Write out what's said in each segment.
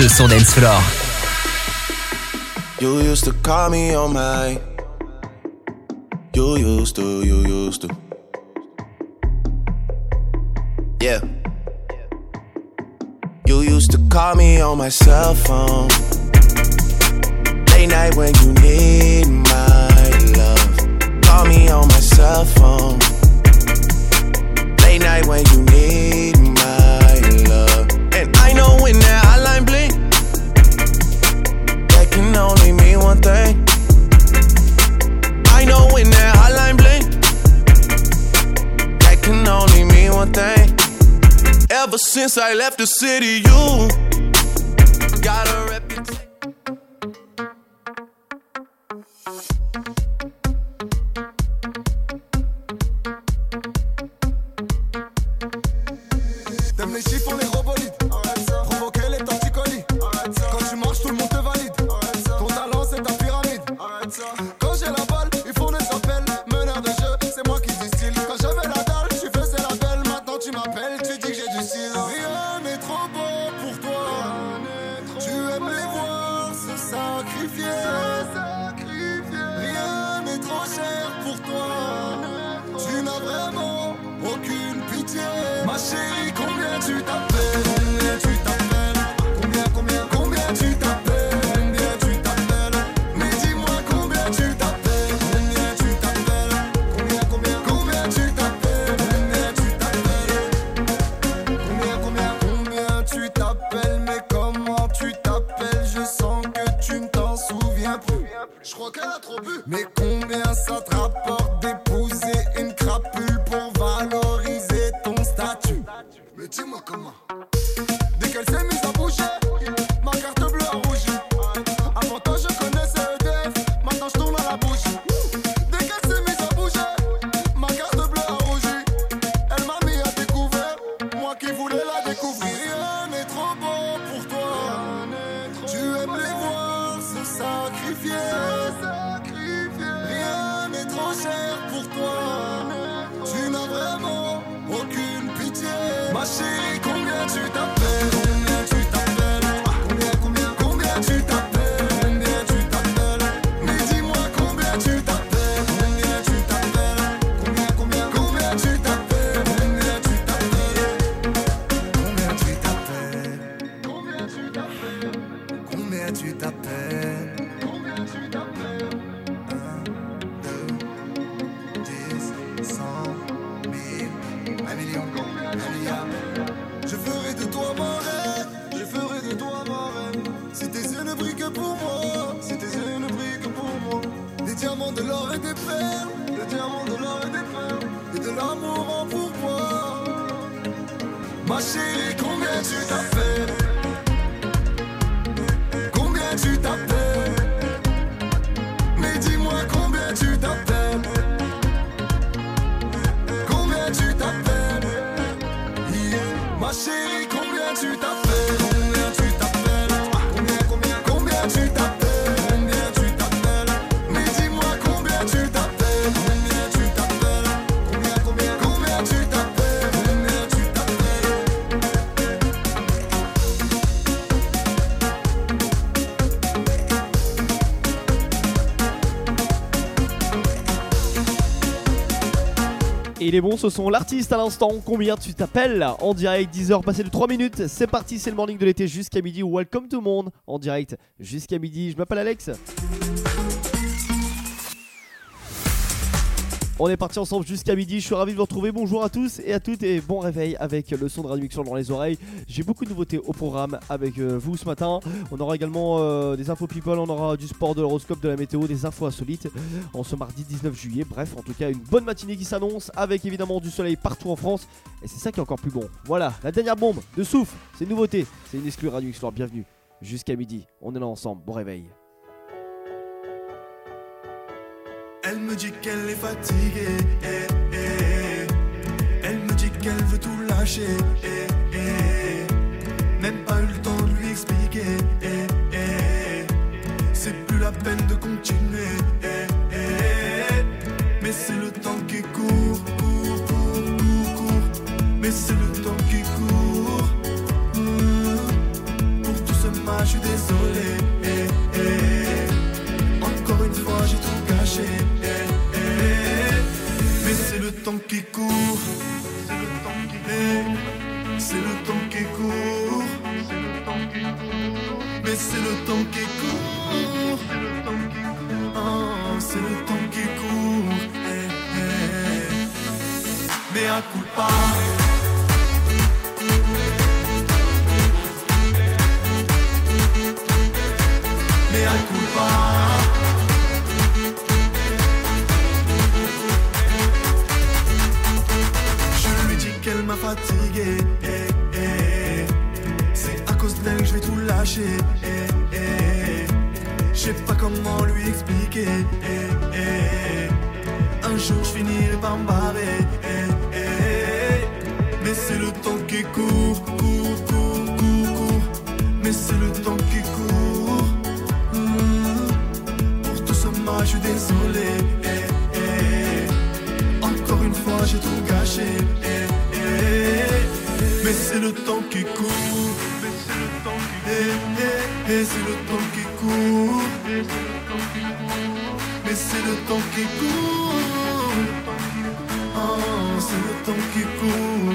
de son dance. You used to call me on my. Left the city, Ma chérie combien tu t'appelles Combien il est bon, ce sont l'artiste à l'instant. Combien tu t'appelles En direct, 10h passé de 3 minutes. C'est parti, c'est le morning de l'été jusqu'à midi. Welcome to monde en direct jusqu'à midi. Je m'appelle Alex. On est parti ensemble jusqu'à midi. Je suis ravi de vous retrouver. Bonjour à tous et à toutes et bon réveil avec le son de Radio dans les oreilles. J'ai beaucoup de nouveautés au programme avec euh, vous ce matin. On aura également euh, des infos people, on aura du sport, de l'horoscope, de la météo, des infos insolites en ce mardi 19 juillet. Bref, en tout cas, une bonne matinée qui s'annonce avec évidemment du soleil partout en France. Et c'est ça qui est encore plus bon. Voilà, la dernière bombe de souffle, c'est une nouveauté. C'est une exclue Radio Mixeur. Bienvenue jusqu'à midi. On est là ensemble. Bon réveil. Elle me dit qu'elle est fatiguée. Eh, eh. Elle me dit qu'elle veut tout lâcher. Eh, eh. Même pas eu le temps de lui expliquer. Eh, eh. C'est plus la peine de continuer. Mais c'est le temps qui court, court, court, court, court. Mais c'est le temps qui court. Pour tout ce mal, je suis désolé. Court. C'est le temps qui eh. C'est le temps qui court. C'est le temps qui court. Mais c'est le temps qui court. C'est le temps qui court. C'est le temps qui court. Eh, eh. Mais à coup pas. À eh, eh. C'est à cause d'elle que je vais tout lâcher. eh, eh. Je sais pas comment lui expliquer. Un jour je finirai par me barrer. Mais c'est le temps qui court, court, court, court, court. Mais c'est le temps qui court. Hmm. Pour tout ce mal, je suis désolé. Encore une fois, j'ai tout gâché. Mais c'est le temps qui court. Mais c'est le temps qui eh, eh, eh, c'est le temps qui court. Mais c'est le temps qui court. Oh, c'est le temps qui court.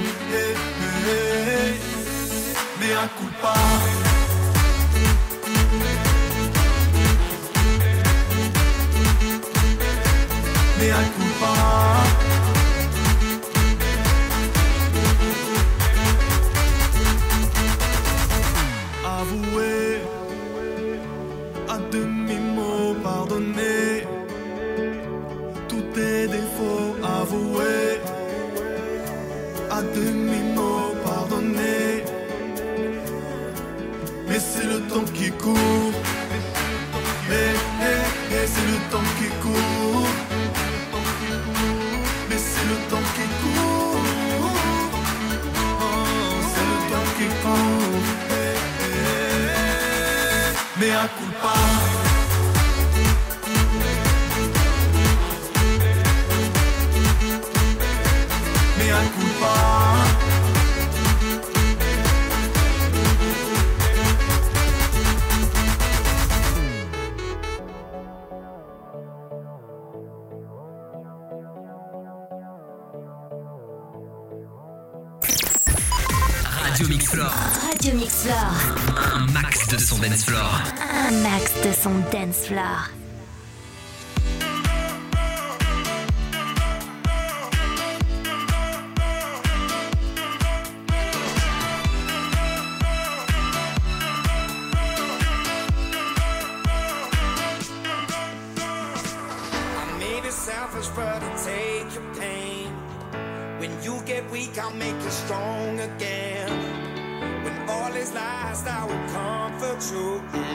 Mais à coup pas. Avouer à demi-mot pardonner tous tes défauts avoués. À demi-mot pardonner mais c'est le temps qui court. Eh, eh, eh, c'est le temps qui court I'll make you strong again. When all is lost, I will comfort you.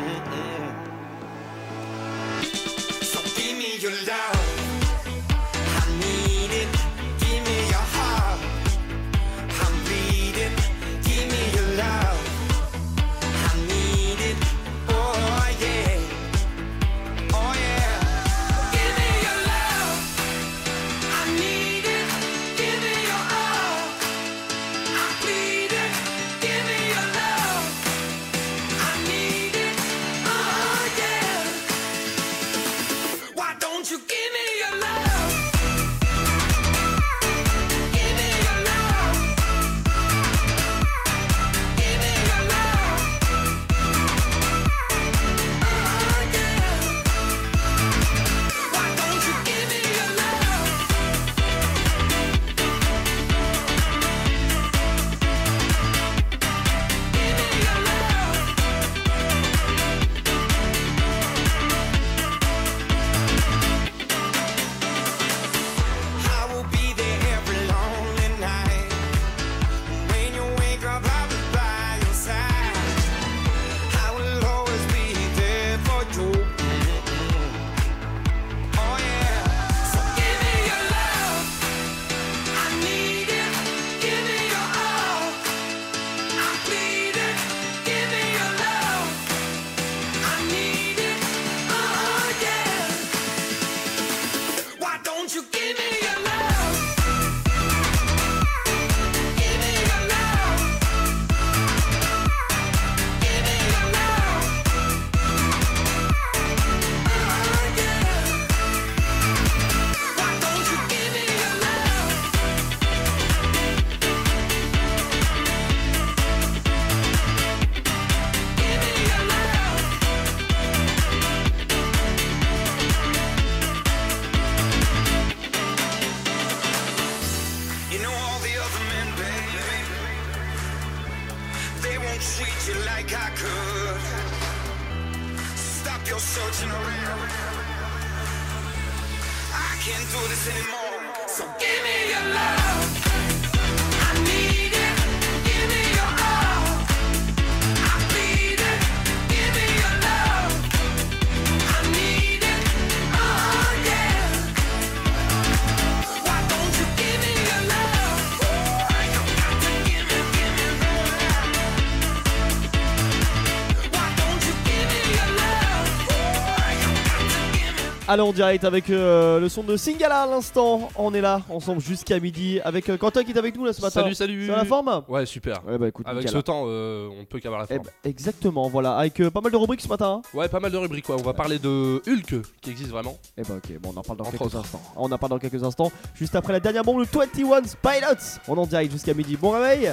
Allez, en direct avec euh, le son de Singala à l'instant. On est là ensemble jusqu'à midi avec euh, Quentin qui est avec nous là ce matin. Salut, salut. Ça la forme Ouais, super. Ouais, bah écoute, Avec nickel. ce temps, euh, on peut qu'avoir la Eh forme. bah, exactement, voilà, avec euh, pas mal de rubriques ce matin. hein. Ouais, pas mal de rubriques. Ouais. On va parler de Hulk qui existe vraiment. Eh bah ok, bon on en parle dans Entre quelques autres. instants. On en parle dans quelques instants. Juste après la dernière bombe, le 21 Pilots. On en direct jusqu'à midi. Bon réveil.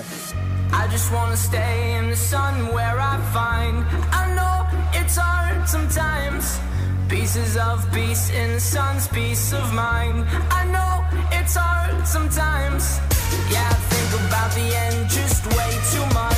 I just wanna stay in the sun where I find. I know it's hard sometimes. Pieces of peace in the sun's peace of mind. I know it's hard sometimes. Yeah, I think about the end just way too much.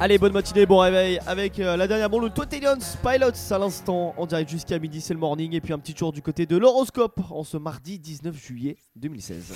Allez, bonne matinée, bon réveil avec euh, la dernière bombe, le 21 Pilots à l'instant. En direct jusqu'à midi, c'est le morning. Et puis un petit tour du côté de l'horoscope en ce mardi 19 juillet 2016.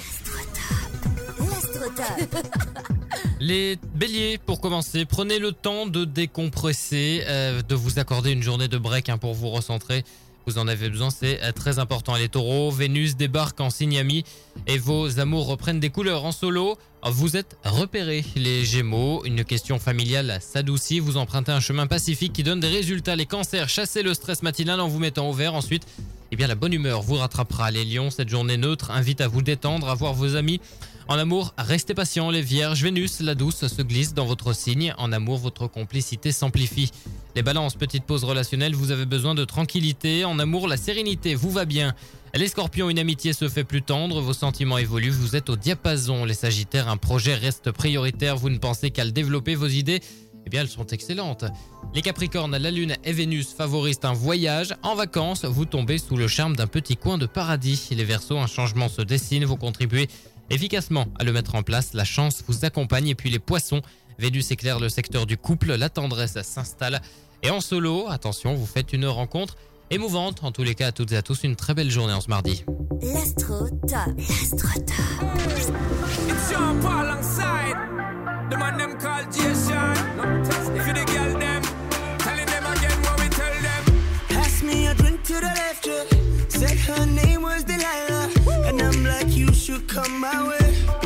Les béliers, pour commencer, prenez le temps de décompresser, euh, de vous accorder une journée de break hein, pour vous recentrer. Vous en avez besoin, c'est très important. Les taureaux, Vénus débarque en signe ami et vos amours reprennent des couleurs en solo. Vous êtes repérés, les gémeaux. Une question familiale s'adoucit. Vous empruntez un chemin pacifique qui donne des résultats. Les cancers, chassez le stress matinal en vous mettant au vert. Ensuite, eh bien, la bonne humeur vous rattrapera. Les lions, cette journée neutre invite à vous détendre, à voir vos amis. En amour, restez patient, les vierges. Vénus, la douce, se glisse dans votre signe. En amour, votre complicité s'amplifie. Les balances, petite pause relationnelle, vous avez besoin de tranquillité. En amour, la sérénité vous va bien. Les scorpions, une amitié se fait plus tendre, vos sentiments évoluent, vous êtes au diapason. Les sagittaires, un projet reste prioritaire, vous ne pensez qu'à le développer, vos idées, eh bien elles sont excellentes. Les capricornes, la lune et Vénus favorisent un voyage. En vacances, vous tombez sous le charme d'un petit coin de paradis. Les versos, un changement se dessine, vous contribuez efficacement à le mettre en place. La chance vous accompagne. Et puis les poissons, Vénus éclaire le secteur du couple, la tendresse s'installe. Et en solo, attention, vous faites une rencontre émouvante. En tous les cas, à toutes et à tous, une très belle journée en ce mardi. L'astro top. L'astro top. It's Sean Paul alongside the man them called Jason. For the girl them, telling them again what we tell them. Pass me a drink to the left, yeah. Said her name was Delilah. And I'm like, you should come my way.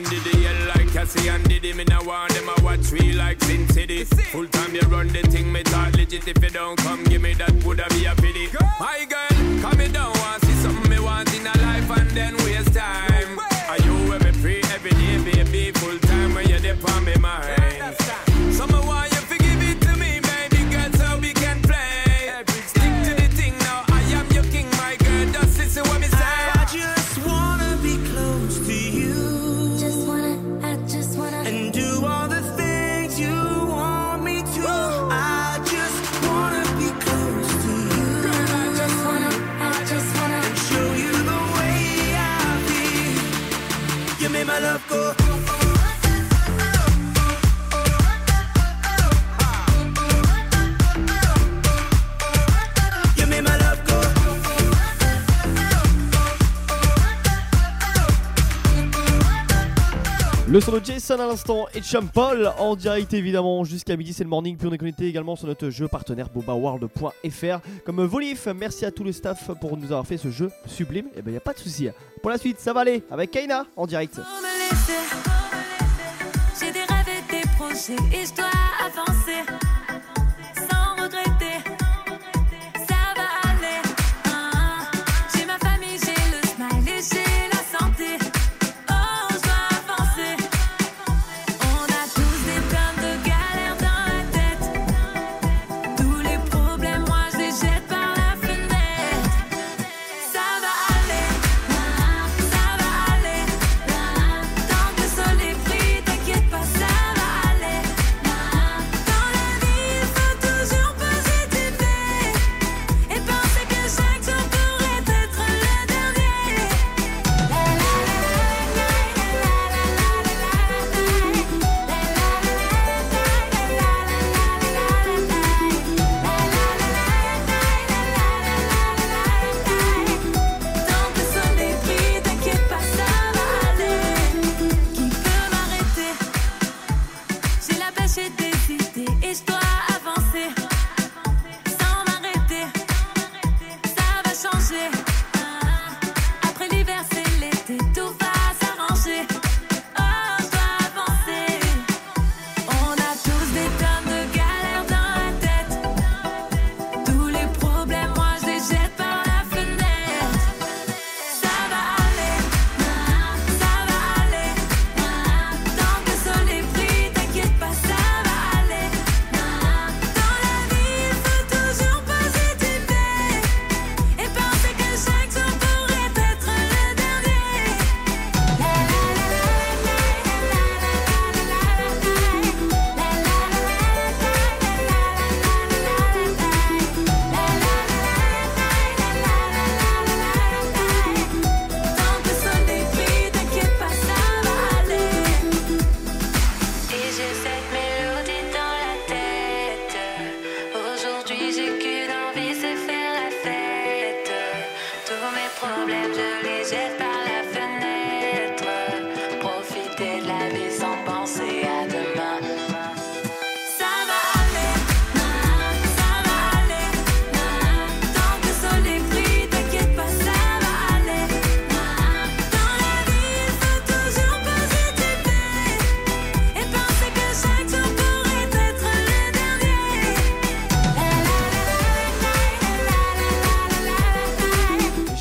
Pondy the hell like Cassie and Diddy. À l'instant et Champol en direct évidemment jusqu'à midi c'est le morning puis on est connecté également sur notre jeu partenaire bobaworld.fr comme Volif merci à tout le staff pour nous avoir fait ce jeu sublime et ben y a pas de souci pour la suite ça va aller avec Kaina en direct. J'ai des rêves et des projets et je dois avancer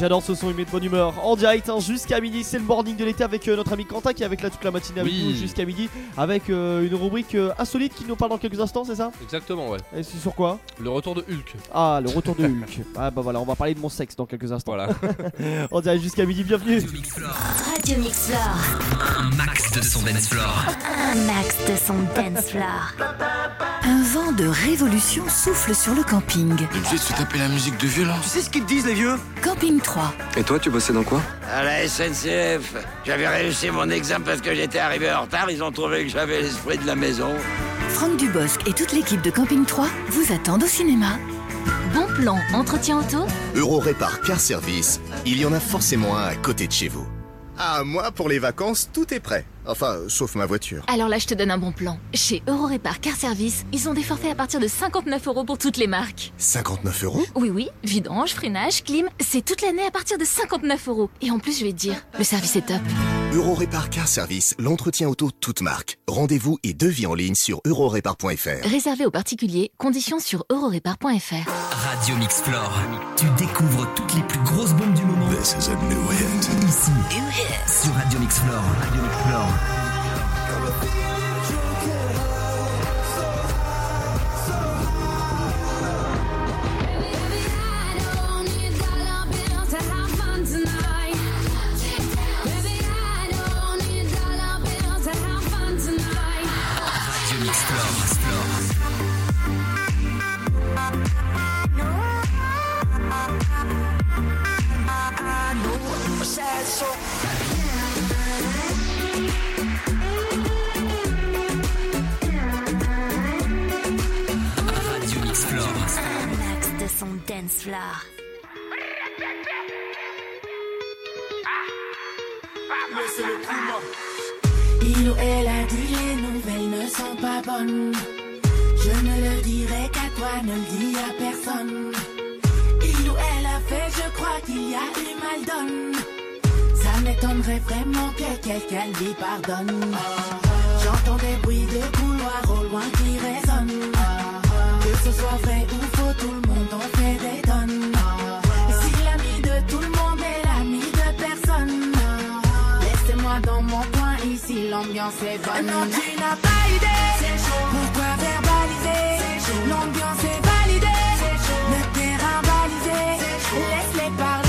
J'adore ce son, il met de bonne humeur. En direct hein, jusqu'à midi, c'est le morning de l'été avec euh, notre ami Quentin qui est avec là toute la matinée avec Oui. nous jusqu'à midi avec euh, une rubrique euh, insolite qui nous parle dans quelques instants, c'est ça? Exactement, ouais. Et c'est sur quoi? Le retour de Hulk. Ah, le retour de Hulk. ah bah voilà, on va parler de mon sexe dans quelques instants. Voilà. en direct jusqu'à midi, bienvenue. Radio Mix Floor. Un max de son dance floor. Un max de son dance floor. Un vent de révolution souffle sur le camping. Fille se taper la musique de violon. Tu sais ce qu'ils te disent, les vieux? Camping 3. Et toi, tu bossais dans quoi? À la SNCF, j'avais réussi mon examen parce que j'étais arrivé en retard. Ils ont trouvé que j'avais l'esprit de la maison. Franck Dubosc et toute l'équipe de Camping 3 vous attendent au cinéma. Bon plan, entretien auto? Euro Répar Car Service, il y en a forcément un à côté de chez vous. Ah, moi, pour les vacances, tout est prêt. Enfin, sauf ma voiture. Alors là, je te donne un bon plan. Chez Eurorépar Car Service, ils ont des forfaits à partir de 59 euros pour toutes les marques. 59 euros? Oui, oui, vidange, freinage, clim, c'est toute l'année à partir de 59 euros. Et en plus, je vais te dire, le service est top. Euro Répar Car Service, l'entretien auto toute marque. Rendez-vous et devis en ligne sur eurorépar.fr. Réservé aux particuliers, conditions sur eurorépar.fr. Radio Mix Floor. Tu découvres toutes les plus grosses bombes. This is a new hit. Ici. Sur Radio Mix Floor. Radio Mix Floor. De son dance floor. Il ou elle a dit les nouvelles ne sont pas bonnes. Je ne le dirai qu'à toi, ne le dis à personne. Il ou elle a fait, je crois qu'il y a eu mal donne. Ça m'étonnerait vraiment que quelqu'un lui pardonne. J'entends des bruits de couloirs au loin qui résonnent. Que ce soit vrai ou faux, tout le monde en fait des tonnes. Si l'ami de tout le monde est l'ami de personne, laissez-moi dans mon coin ici, l'ambiance est bonne. Non, tu n'as pas idée. Pourquoi verbaliser? L'ambiance est validée. Le terrain balisé. Laisse-les parler.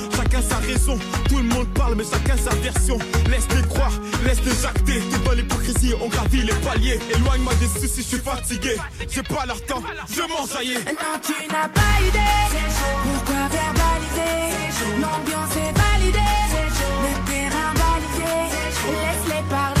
Chacun sa raison, tout le monde parle, mais chacun sa version. Laisse-les croire, laisse-les jacter. T'es dans l'hypocrisie, on gravit les paliers. Éloigne-moi des soucis, je suis fatigué. J'ai pas leur temps, je m'enjaillais. Non, tu n'as pas idée. Pourquoi verbaliser? L'ambiance est validée. Le terrain balisé. Laisse-les parler.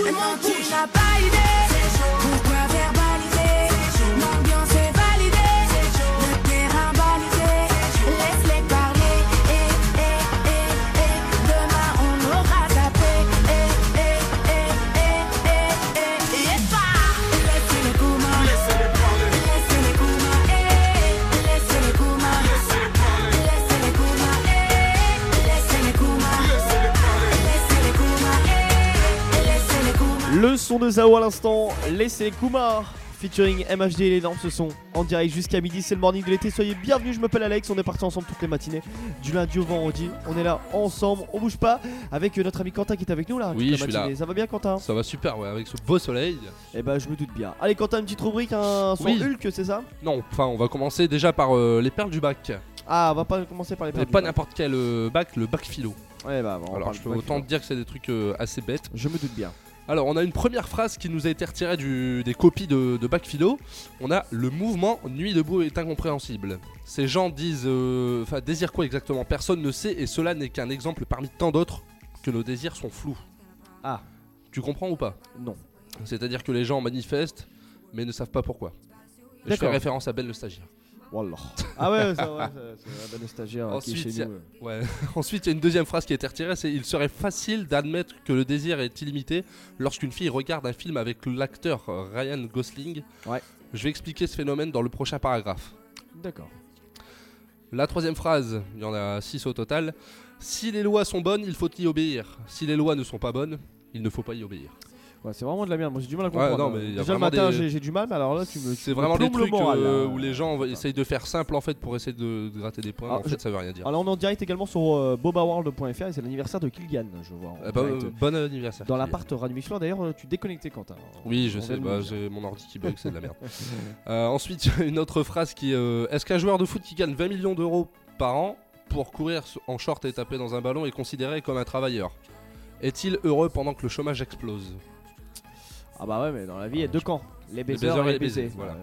Tout le monde n'as pas. Son de Zao à l'instant, laissez Kumar featuring MHD et les normes ce sont en direct jusqu'à midi, c'est le morning de l'été, soyez bienvenus, je m'appelle Alex, on est parti ensemble toutes les matinées, du lundi au vendredi, on est là ensemble, on bouge pas, avec euh, notre ami Quentin qui est avec nous là, Oui, je suis là. ça va bien Quentin? Ça va super, ouais, avec ce beau soleil. Eh ben je me doute bien. Allez Quentin, une petite rubrique, un son Oui. Hulk, c'est ça? Non, enfin, on va commencer déjà par euh, les perles du bac. Ah, on va pas commencer par les Mais perles pas du bac. n'importe quel euh, bac, le bac philo. Ouais bah bon, on Alors, je peux autant te dire que c'est des trucs euh, assez bêtes. Je me doute bien. Alors, on a une première phrase qui nous a été retirée du- des copies de, de bac philo. On a le mouvement Nuit debout est incompréhensible. Ces gens disent, euh, enfin, désirent quoi exactement? Personne ne sait, et cela n'est qu'un exemple parmi tant d'autres que nos désirs sont flous. Ah. Tu comprends ou pas? Non. C'est-à-dire que les gens manifestent, mais ne savent pas pourquoi. Je fais référence à Ben le stagiaire. Wallah. Ah ouais, ça, ouais, c'est un bon stagiaire qui est Ensuite, chez il y a- nous. ouais. Ensuite, il y a une deuxième phrase qui a été retirée, c'est il serait facile d'admettre que le désir est illimité lorsqu'une fille regarde un film avec l'acteur Ryan Gosling. Ouais. Je vais expliquer ce phénomène dans le prochain paragraphe. D'accord. La troisième phrase, il y en a six au total. Si les lois sont bonnes, il faut y obéir. Si les lois ne sont pas bonnes, il ne faut pas y obéir. Ouais, c'est vraiment de la merde, moi j'ai du mal à Ouais, comprendre. non, mais il y a Déjà le vraiment matin des- j'ai- du mal, mais alors là tu me. tu C'est me vraiment des plombes le trucs moral, euh, là. où les gens essayent de faire simple en fait pour essayer de, de gratter des points. En fait, ça veut rien dire. Alors on est en direct également sur euh, bobaworld.fr et c'est l'anniversaire de Killian, je vois. en Eh ben, direct. euh, bon anniversaire, Dans Kylian. l'appart Radio Michelin, d'ailleurs euh, tu déconnectais Quentin. Oui, je On sais, vient de bah, nous dire. j'ai mon ordi qui bug, c'est de la merde. Euh, ensuite, une autre phrase qui est euh, Est-ce qu'un joueur de foot qui gagne 20 millions d'euros par an pour courir en short et taper dans un ballon est considéré comme un travailleur? Est-il heureux pendant que le chômage explose? Ah bah ouais, mais dans la vie il y a deux camps les baisers, et les baisers. voilà.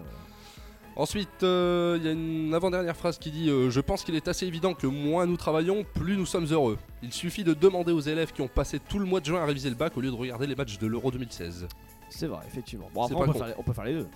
Ensuite, euh, il y a une avant-dernière phrase qui dit euh, Je pense qu'il est assez évident que moins nous travaillons, plus nous sommes heureux. Il suffit de demander aux élèves qui ont passé tout le mois de juin à réviser le bac au lieu de regarder les matchs de l'Euro 2016. C'est vrai, effectivement. Bon, C'est après, on pas peut, con. faire, les- on peut faire les deux.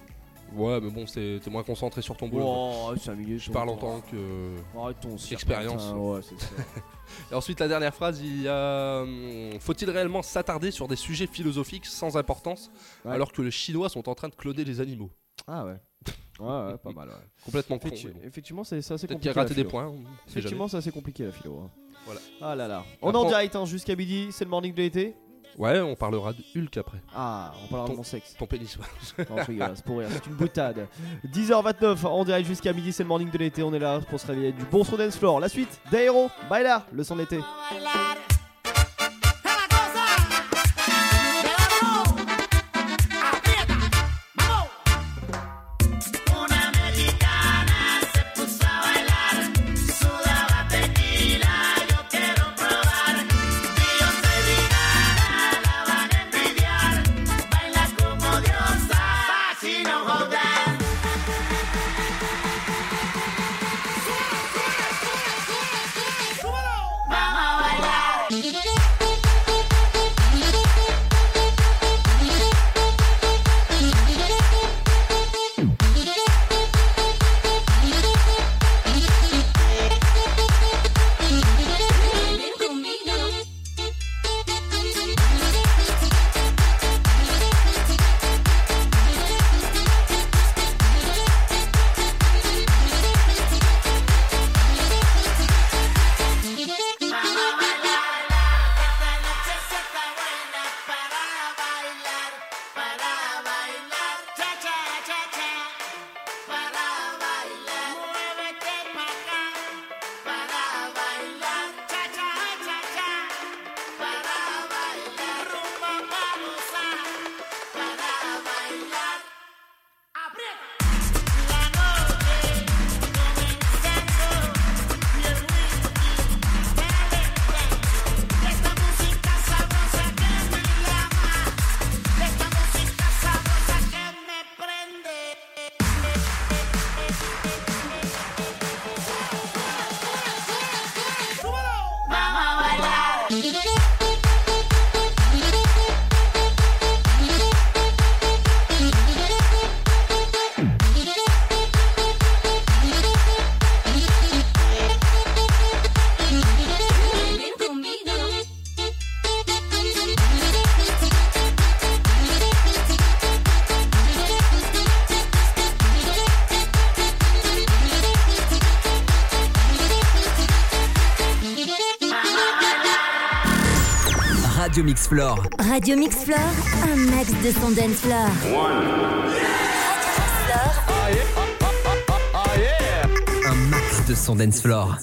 Ouais, mais bon, t'es moins concentré sur ton boulot. Oh, c'est un milieu. Je parle en tant que Arrête ton cirque, expérience. putain, ouais, c'est ça. Et ensuite, la dernière phrase, il y a hum, Faut-il réellement s'attarder sur des sujets philosophiques sans importance Ouais. alors que les Chinois sont en train de cloner les animaux? Ah ouais. Ouais, ouais, pas mal. Ouais. Complètement con. Effectu- mais bon. Effectivement, c'est assez Peut-être compliqué. qu'il a raté des points, Effectivement, c'est assez compliqué la philo. hein. Voilà. Ah là là. On est Après, en direct hein, jusqu'à midi, c'est le morning de l'été. Ouais, on parlera de Hulk après. Ah, on parlera Ton- de mon sexe. Ton pénis, ouais. Non, rigole, c'est pour rire, c'est une boutade. 10h29 en direct jusqu'à midi, c'est le morning de l'été. On est là pour se réveiller du bon son dance floor. La suite, Daero, baila, le son d'été. Una Radio Mix Floor. Un max de son dance floor. One. Un max de son dance floor.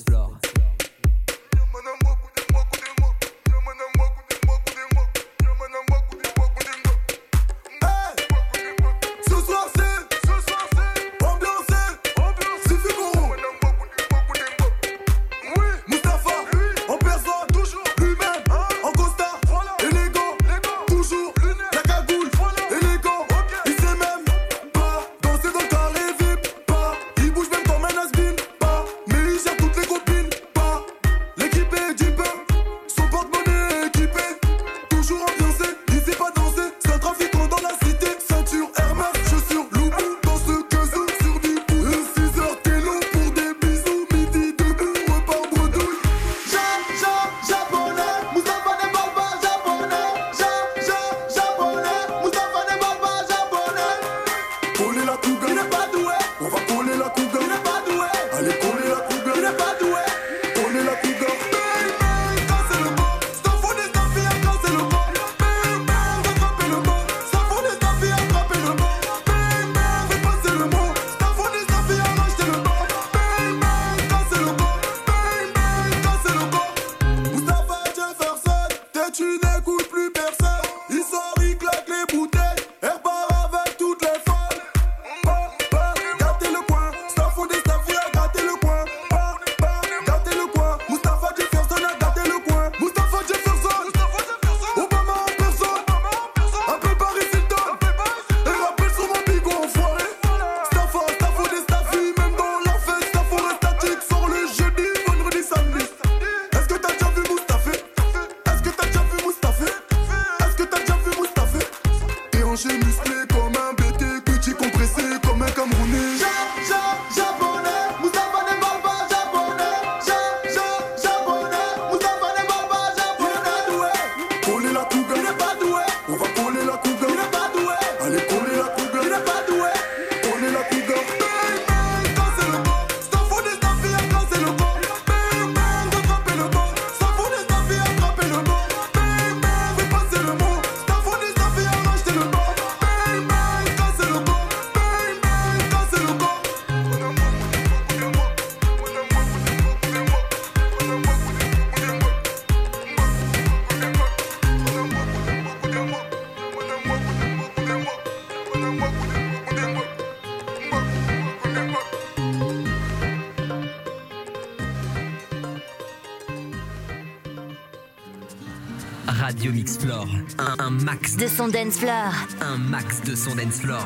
de son dance floor. Un max de son dance floor.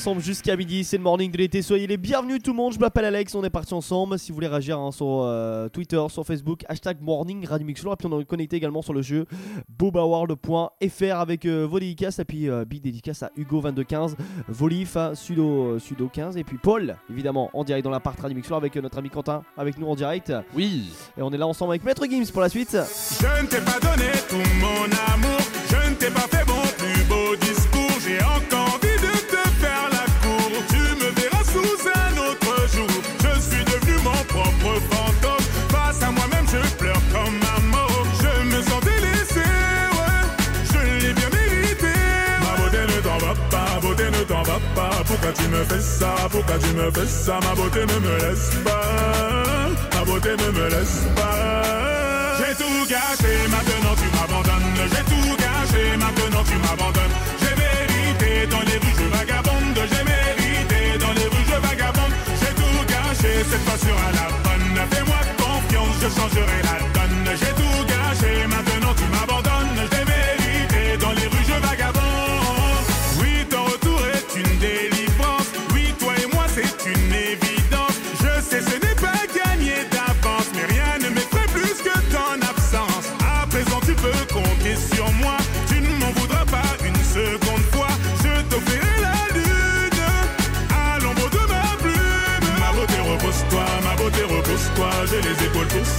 Ensemble jusqu'à midi, c'est le morning de l'été. Soyez les bienvenus tout le monde. Je m'appelle Alex, on est parti ensemble. Si vous voulez réagir hein, sur euh, Twitter, sur Facebook, hashtag morning Radio. Et puis on est connecté également sur le jeu bobaworld.fr avec euh, vos dédicaces. Et puis euh, big dédicace à Hugo2215, Volif, hein, Sudo, Sudo 15. Et puis Paul, évidemment, en direct dans l'appart Radio Mixlore avec euh, notre ami Quentin, avec nous en direct. Oui. Et on est là ensemble avec Maître Gims pour la suite. Je ne t'ai pas donné tout mon amour, je ne t'ai pas fait mon Pourquoi tu me fais ça, pourquoi tu me fais ça? Ma beauté ne me laisse pas, ma beauté ne me laisse pas. J'ai tout gâché, maintenant tu m'abandonnes. J'ai tout gâché, maintenant tu m'abandonnes. J'ai mérité dans les rues, je vagabonde. J'ai mérité dans les rues, je vagabonde. J'ai tout gâché, cette fois sur la bonne. Fais-moi confiance, je changerai la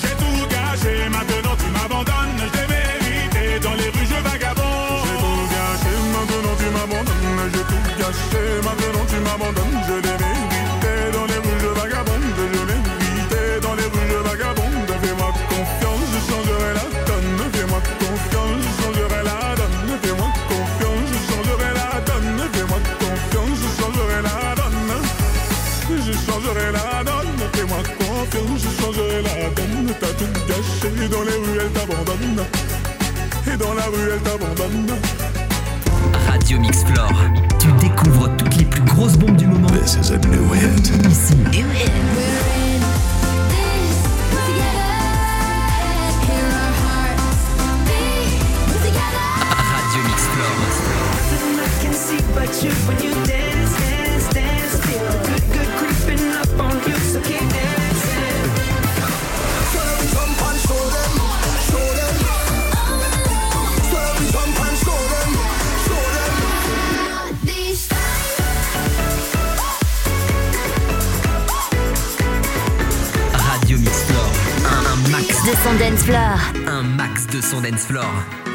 J'ai tout gâché, maintenant tu m'abandonnes. J'ai mérité dans les rues, je vagabonde. J'ai tout gâché, maintenant tu m'abandonnes. J'ai tout gâché, maintenant tu m'abandonnes. T'as tout gâché, dans les rues elle t'abandonne. Et dans la rue elle t'abandonne. Radio Mix Floor. Tu découvres toutes les plus grosses bombes du moment. This is a new hit. Ici. Radio Mix Floor. Nothing I can see but you when you dance, dance, son dance floor. Un max de son dance floor.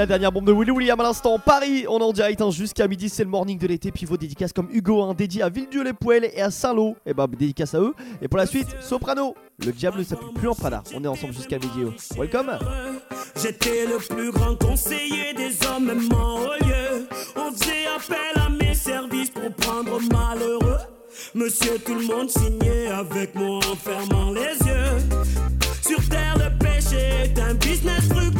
La dernière bombe de Willy William à l'instant, Paris, on est en direct hein, jusqu'à midi, c'est le morning de l'été, pivot dédicace comme Hugo, hein, dédié à Villedieu-les-Poêles et à Saint-Lô, et bah dédicace à eux. Et pour la suite, Soprano, le diable ne s'appuie plus en Prada, on est ensemble jusqu'à midi. Welcome J'étais le plus grand conseiller des hommes, même en haut lieu. On faisait appel à mes services pour prendre malheureux. Monsieur, tout le monde signait avec moi en fermant les yeux. Sur terre, le péché est un business fructueux.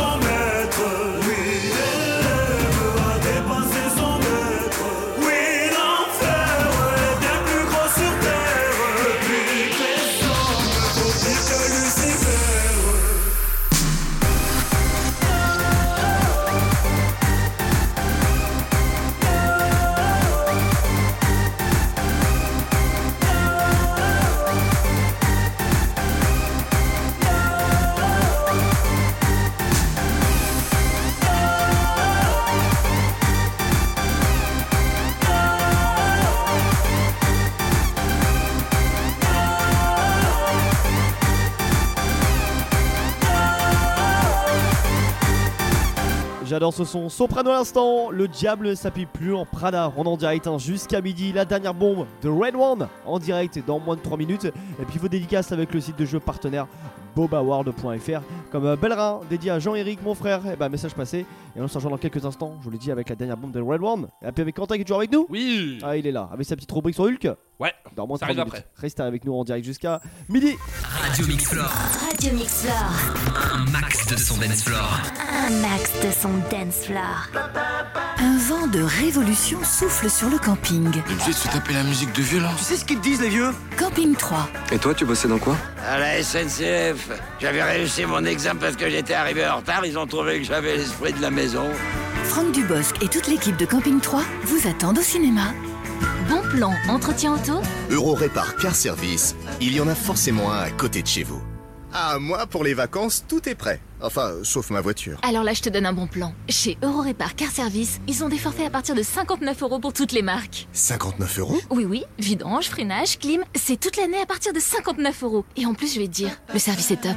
J'adore ce son. Soprano à l'instant, le diable ne s'appuie plus en Prada. On en direct hein, jusqu'à midi. La dernière bombe de Red One en direct dans moins de 3 minutes. Et puis vos dédicaces avec le site de jeu partenaire bobaworld.fr. Comme euh, Bellerin, dédié à Jean-Éric, mon frère. Et bah, message passé. Et on se rejoint dans quelques instants, je vous l'ai dit, avec la dernière bombe de Red One. Et puis avec Quentin qui est toujours avec nous Oui Ah, il est là, avec sa petite rubrique sur Hulk. Ouais, dans moins de ça 3 arrive minutes. après. Restez avec nous en direct jusqu'à midi. Radio Mixflore, Radio Mixflore. un max de son dance floor. Un max de son dance floor. Un vent de révolution souffle sur le camping. Tu sais, tu tapais la musique de violon. Tu sais ce qu'ils disent, les vieux? Camping 3. Et toi, tu bossais dans quoi? À la SNCF. J'avais réussi mon examen parce que j'étais arrivé en retard. Ils ont trouvé que j'avais l'esprit de la maison. Franck Dubosc et toute l'équipe de Camping 3 vous attendent au cinéma. Bon plan, entretien auto? Euro Répar Car Service, il y en a forcément un à côté de chez vous. Ah, moi, pour les vacances, tout est prêt. Enfin, sauf ma voiture. Alors là, je te donne un bon plan. Chez Eurorépar Car Service, ils ont des forfaits à partir de 59 euros pour toutes les marques. 59 euros? Oui, oui, vidange, freinage, clim, c'est toute l'année à partir de 59 euros. Et en plus, je vais te dire, le service est top.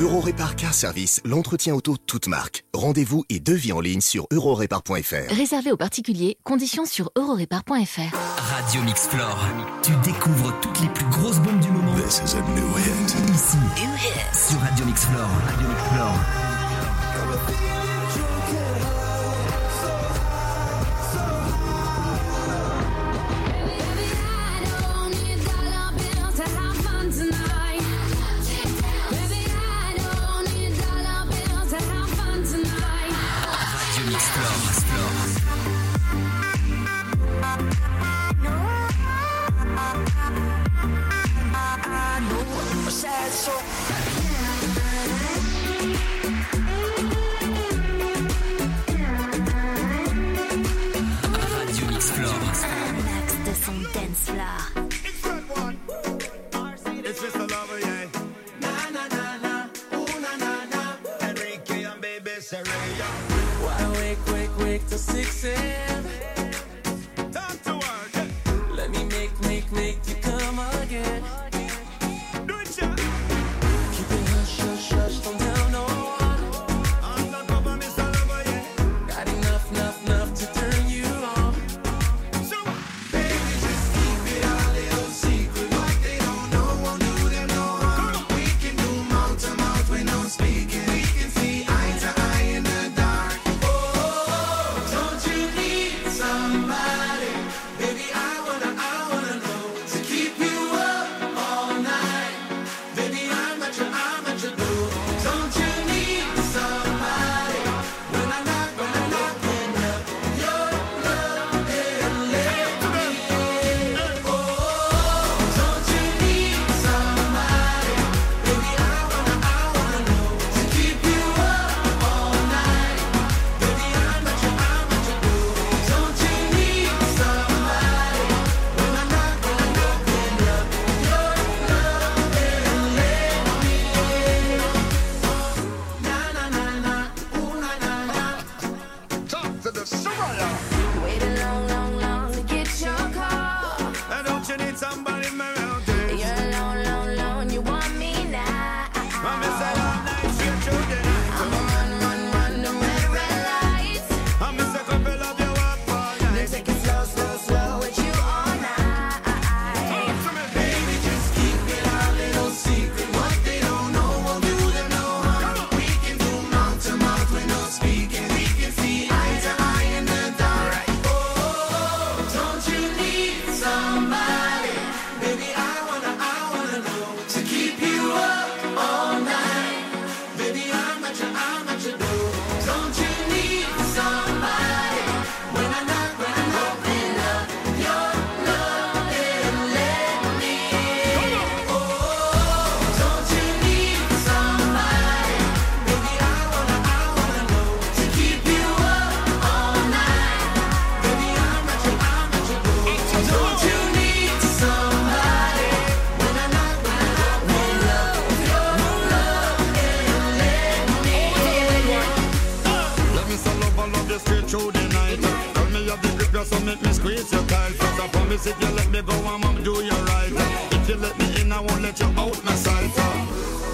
Euro Répar Car Service, l'entretien auto toute marque. Rendez-vous et devis en ligne sur eurorépar.fr. Réservé aux particuliers, conditions sur eurorépar.fr. Radio Mixplore. Tu découvres toutes les plus grosses bombes. This is a new hit. Ici. Sur Radio Mixplore. Radio Mixplore. Radio Radio if you let me go, I'm gonna do you right. If you let me in, I won't let you out my sight.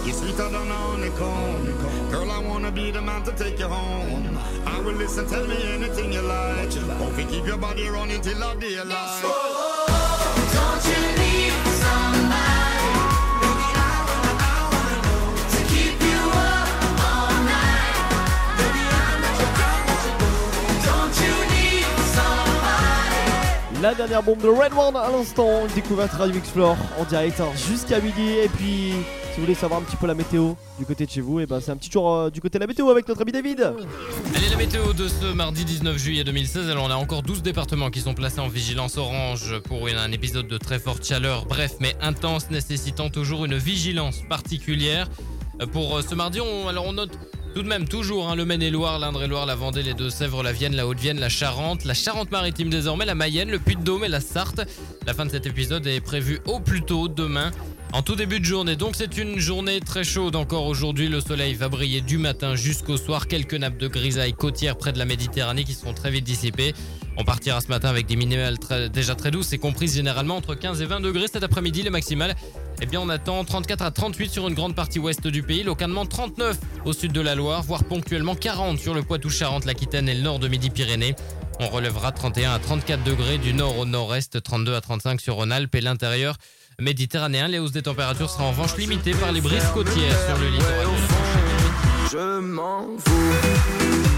You're sweeter than a honeycomb. Girl, I wanna be the man to take you home. I will listen, tell me anything you like. Hope you keep your body running till the daylight. La dernière bombe de Red One à l'instant, une découverte Radio Explore en direct hein, jusqu'à midi. Et puis, si vous voulez savoir un petit peu la météo du côté de chez vous, et ben c'est un petit tour euh, du côté de la météo avec notre ami David. Allez, la météo de ce mardi 19 juillet 2016. Alors, on a encore 12 départements qui sont placés en vigilance orange pour un épisode de très forte chaleur, bref, mais intense, nécessitant toujours une vigilance particulière. Euh, Pour euh, ce mardi, on, alors on note tout de même toujours hein, le Maine-et-Loire, l'Indre-et-Loire, la Vendée, les Deux-Sèvres, la Vienne, la Haute-Vienne, la Charente, la Charente-Maritime désormais, la Mayenne, le Puy-de-Dôme et la Sarthe. La fin de cet épisode est prévue au plus tôt demain En tout début de journée, donc c'est une journée très chaude encore aujourd'hui. Le soleil va briller du matin jusqu'au soir. Quelques nappes de grisaille côtières près de la Méditerranée qui seront très vite dissipées. On partira ce matin avec des minimales déjà très douces et comprises généralement entre 15 et 20 degrés cet après-midi. Les maximales, eh bien on attend 34 à 38 sur une grande partie ouest du pays, localement 39 au sud de la Loire, voire ponctuellement 40 sur le Poitou-Charentes, l'Aquitaine et le nord de Midi-Pyrénées. On relèvera 31 à 34 degrés du nord au nord-est, 32 à 35 sur Rhône-Alpes et l'intérieur méditerranéen. Les hausses des températures seront en revanche limitées par les brises côtières sur le littoral. Je m'en fous.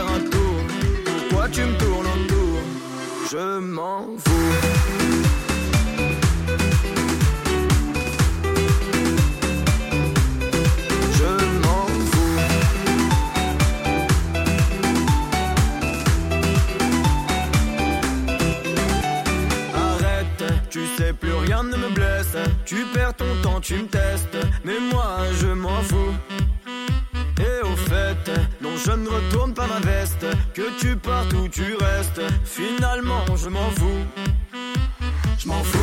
Je m'en fous. Je m'en fous. Arrête, tu sais plus rien ne me blesse. Tu perds ton temps, tu me testes. Je ne retourne pas ma veste. Que tu partes ou tu restes, finalement, je m'en fous. Je m'en fous,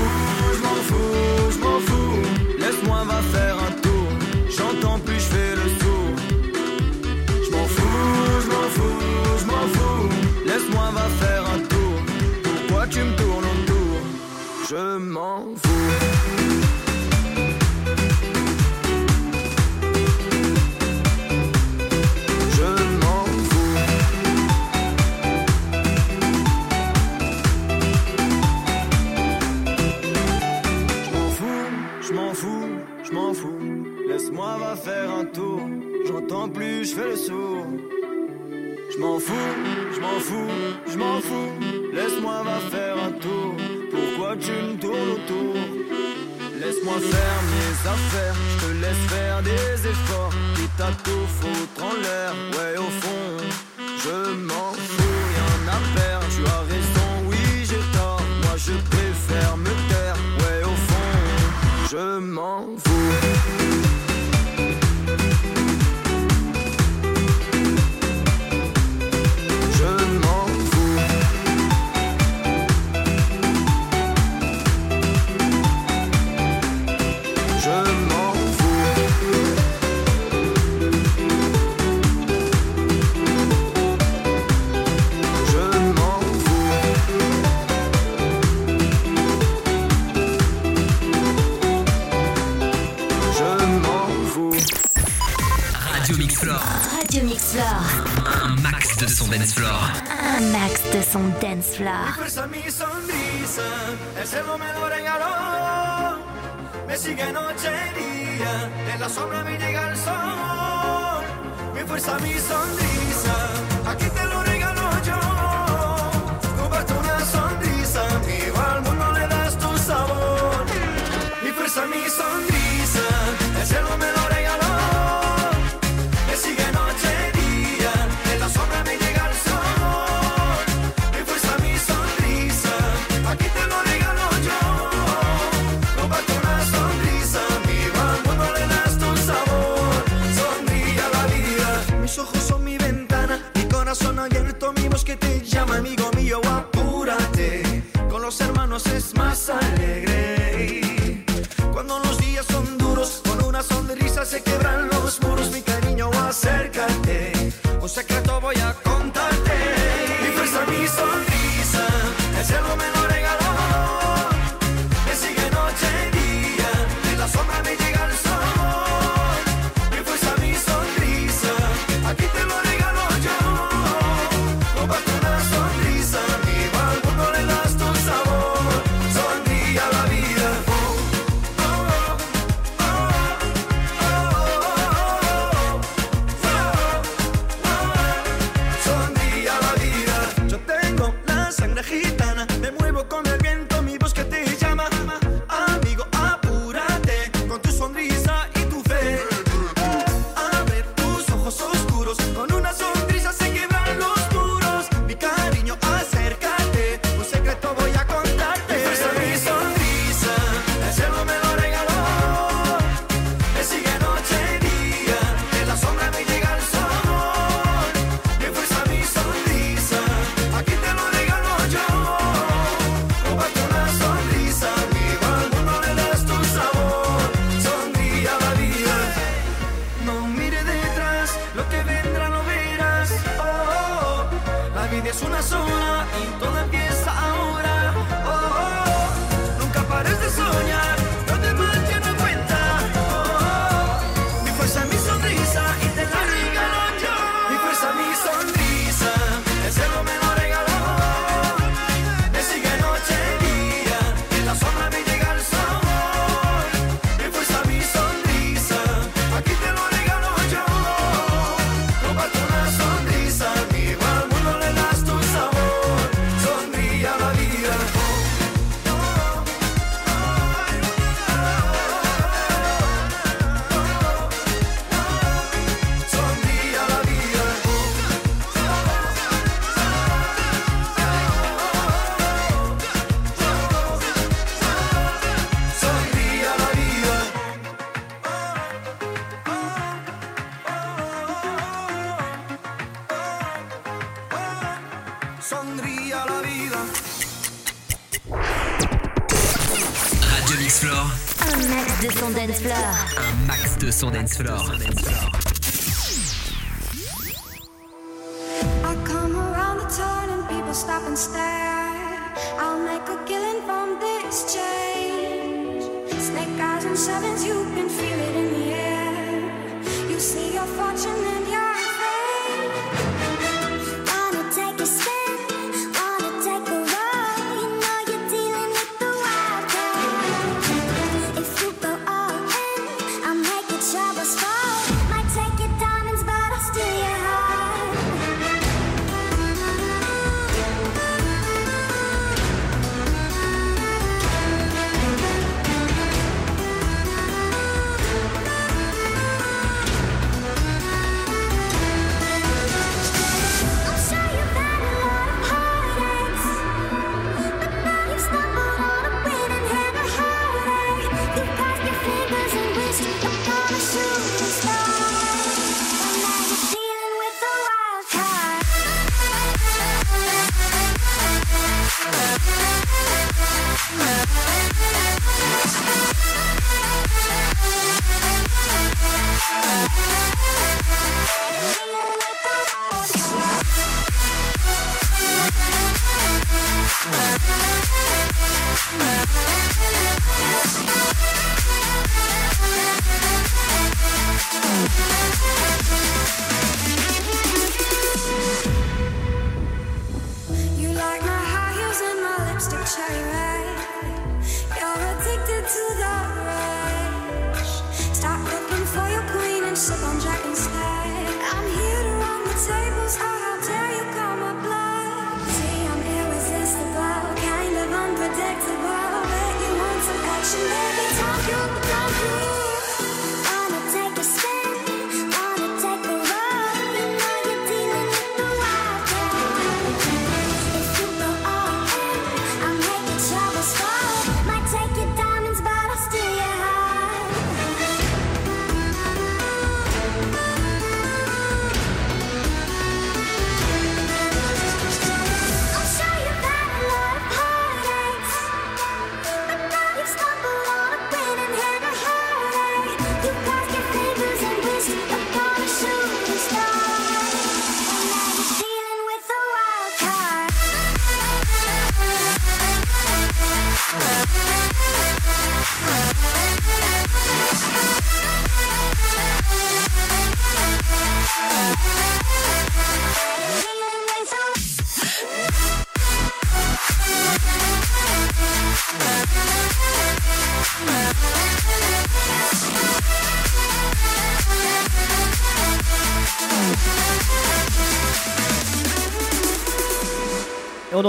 je m'en fous, je m'en fous. Laisse-moi va faire un tour. J'entends plus, je fais le sourd. Je m'en fous, je m'en fous, je m'en fous. Laisse-moi va faire un tour. Pourquoi tu me tournes autour? Je m'en fous. J'entends plus, je fais le sourd. Je m'en fous, je m'en fous, je m'en fous. Laisse-moi faire un tour. Pourquoi tu me tournes autour? Laisse-moi faire mes affaires, je te laisse faire des efforts. Quitte à tout foutre en l'air, ouais au fond, je m'en fous, rien à perdre. Tu as raison, oui j'ai tort. Moi je préfère me taire, ouais au fond, je m'en Radio Mix Floor. Un max de son dance floor. Un max de son dance floor. Questa mi sonrisa, el cielo me lo regaló. Me sigue noche y día, en la sombra me llega el sol. Mi fuerza, mi sonrisa, aquí te lo regalo yo. Comparte una sonrisa, vivo al mundo le das tu sabor. Mi fuerza, mi sonrisa, son dance floor.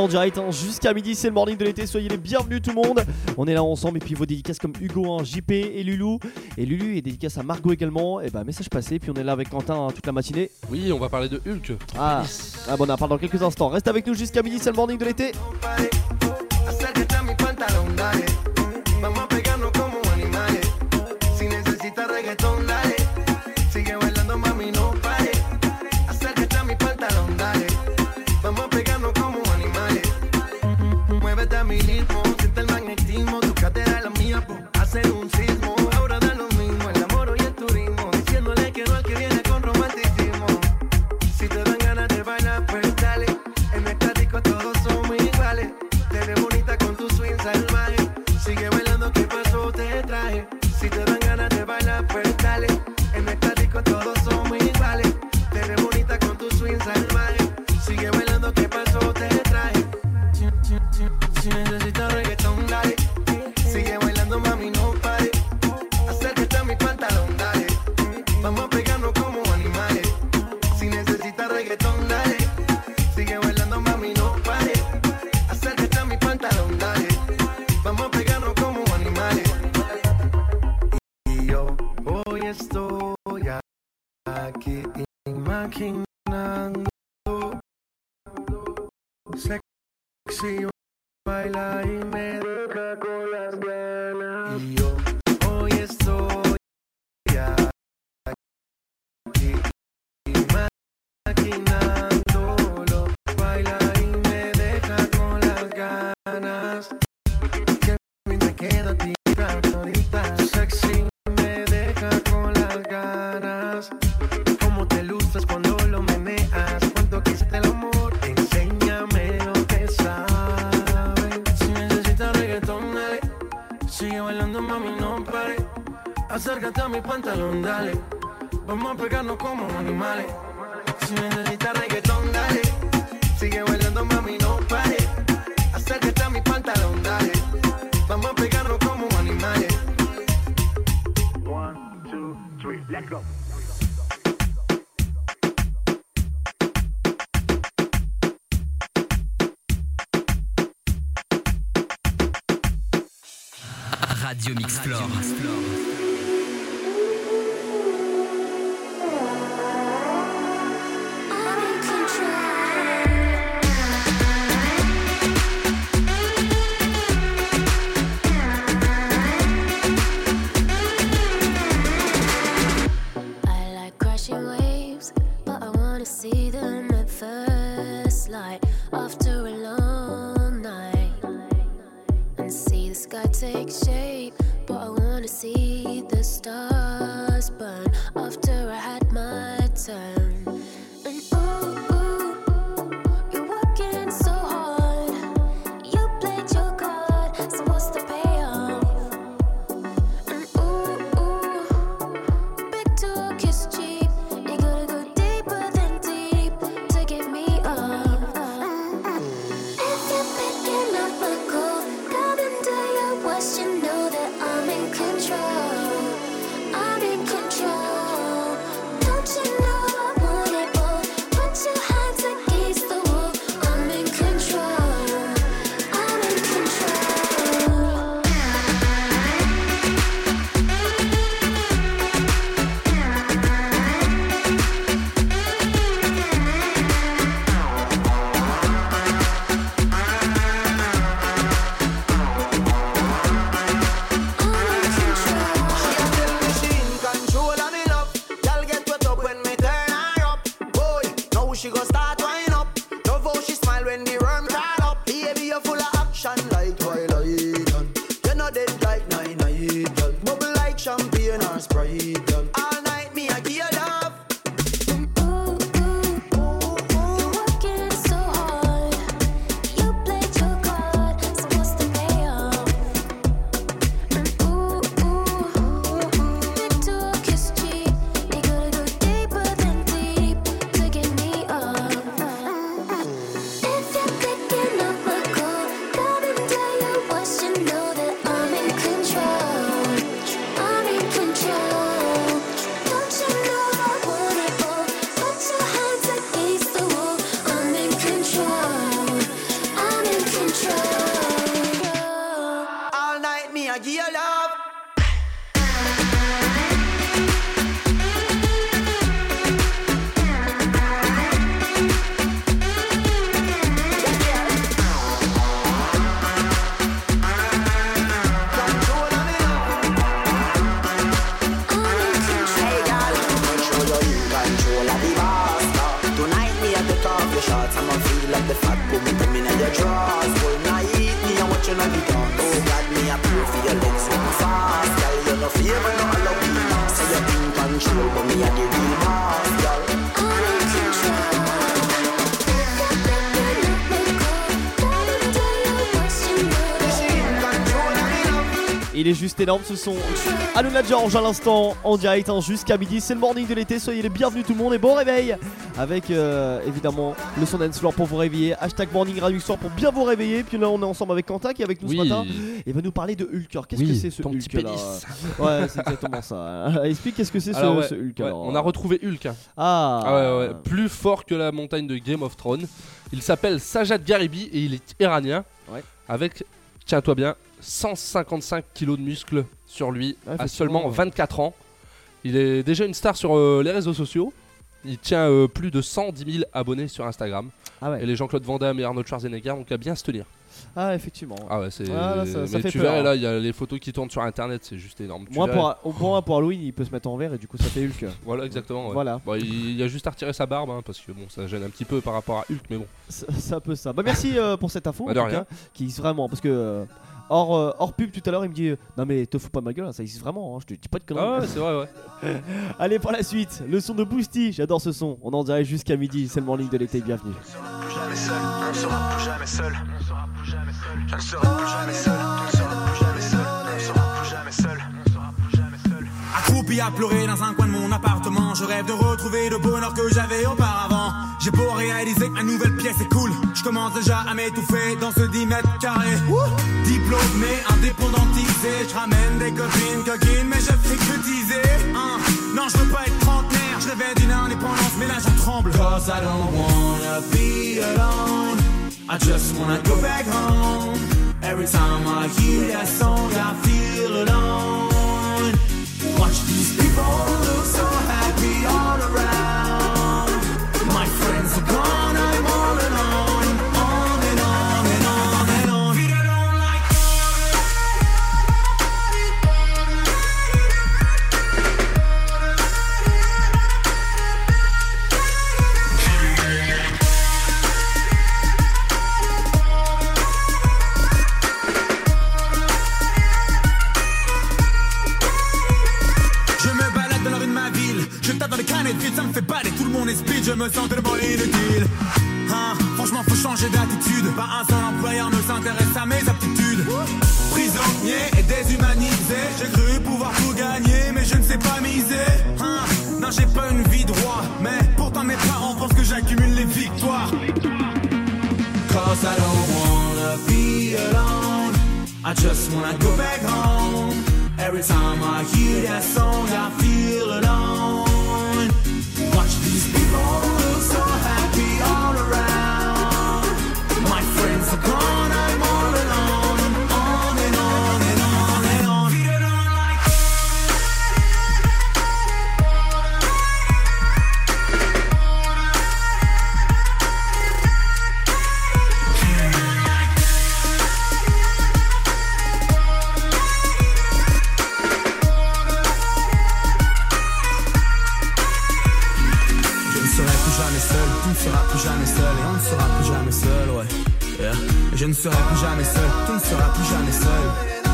direct hein. jusqu'à midi, c'est le morning de l'été, soyez les bienvenus tout le monde. On est là ensemble et puis vos dédicaces comme Hugo, hein, JP et Lulu. Et Lulu est dédicace à Margot également. Et bah message passé, puis on est là avec Quentin hein, toute la matinée. Oui, on va parler de Hulk. Ah, ah bon, on en parle dans quelques instants. Reste avec nous jusqu'à midi, c'est le morning de l'été. Il est juste énorme ce son. Aluna George à l'instant en direct hein, jusqu'à midi. C'est le morning de l'été. Soyez les bienvenus tout le monde et bon réveil. Avec euh, évidemment le son dance floor pour vous réveiller. Hashtag morning radio soir pour bien vous réveiller. Puis là on est ensemble avec Quentin qui est avec nous Oui. ce matin. Et va nous parler de Hulk. Alors, Qu'est-ce Oui, que c'est ce ton Hulk petit là? Pénis. Ouais, c'est exactement ça. Explique qu'est-ce que c'est ce, Alors, ouais, ce Hulk ouais, alors. On a retrouvé Hulk. Ah. ouais, ouais, plus fort que la montagne de Game of Thrones. Il s'appelle Sajad Garibi et il est iranien. Ouais. Avec, tiens-toi bien, 155 kilos de muscles sur lui Ouais, à seulement ouais. 24 ans. Il est déjà une star sur euh, les réseaux sociaux. Il tient euh, plus de 110 000 abonnés sur Instagram. Ah ouais. Et les Jean-Claude Van Damme et Arnold Schwarzenegger ont qu'à bien se tenir. Ah, effectivement. Ah ouais, c'est. Ah, là, ça- ça mais fait tu peur, verrais hein. là, il y a les photos qui tournent sur internet, c'est juste énorme. Tu Moi pour, au point pour Halloween, il peut se mettre en vert et du coup ça fait Hulk. Voilà, exactement. ouais. Voilà. Bon, il, y a juste à retirer sa barbe hein, parce que bon, ça gêne un petit peu par rapport à Hulk, mais bon. C'est c'est un peu ça. Bah merci euh, pour cette info. Bah, en de tout rien. cas, qui existe vraiment parce que hors, euh, hors pub tout à l'heure il me dit euh, non mais te fous pas ma gueule, hein, ça existe vraiment. hein, je te dis pas de conneries. Ah ouais, c'est vrai, ouais. Allez pour la suite, le son de Boosty, j'adore ce son. On en dirait jusqu'à midi, c'est le morning de l'été, bienvenue. jamais seul, on ne sera plus jamais seul. Je ne serai plus jamais seul, on ne sera plus jamais seul, on ne sera plus jamais seul. Accroupi à pleurer dans un coin de mon appartement, je rêve de retrouver le bonheur que j'avais auparavant. J'ai beau réaliser que ma nouvelle pièce est cool, je commence déjà à m'étouffer dans ce 10 mètres carrés. Diplômé, indépendantisé, je ramène des copines coquines, mais je fais que teaser. Hein. Non, je veux pas être trentenaire, je rêvais d'une indépendance, mais là j'en tremble. Cause I don't wanna be alone, I just wanna go back home. Every time I hear that song, I feel alone. Watch these people look so happy all around. Ça me fait baler, tout le monde speed, je me sens tellement inutile. Hein, franchement, faut changer d'attitude. Pas un seul employeur ne s'intéresse à mes aptitudes. Prisonnier et déshumanisé, j'ai cru pouvoir tout gagner, mais je ne sais pas miser. Hein, non, j'ai pas une vie droit, mais pourtant mes parents pensent que j'accumule les victoires. Cause I don't wanna be alone. I just wanna go back home. Every time I hear that song, I feel alone. Watch ne serai plus jamais seul, tu ne seras plus jamais seul.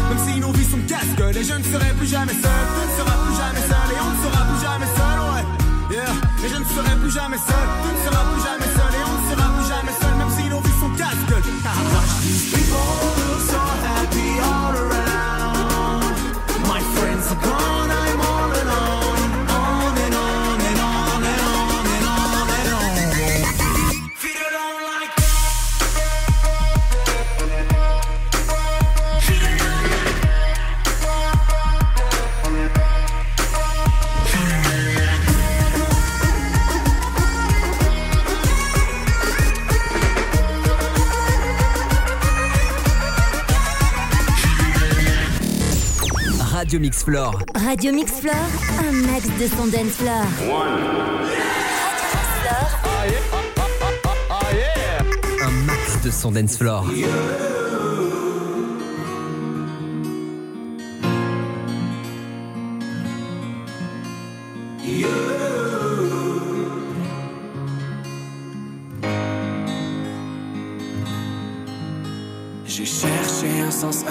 Même si nos vies sont casse-gueule et je ne serai plus jamais seul, tu ne seras plus jamais seul et on ne sera plus jamais seul, ouais. Yeah. Et je ne serai plus jamais seul, tu ne seras plus jamais Radio Mix Floor. Radio Mix Floor, un max de son dance floor. Un max de son dance floor. J'ai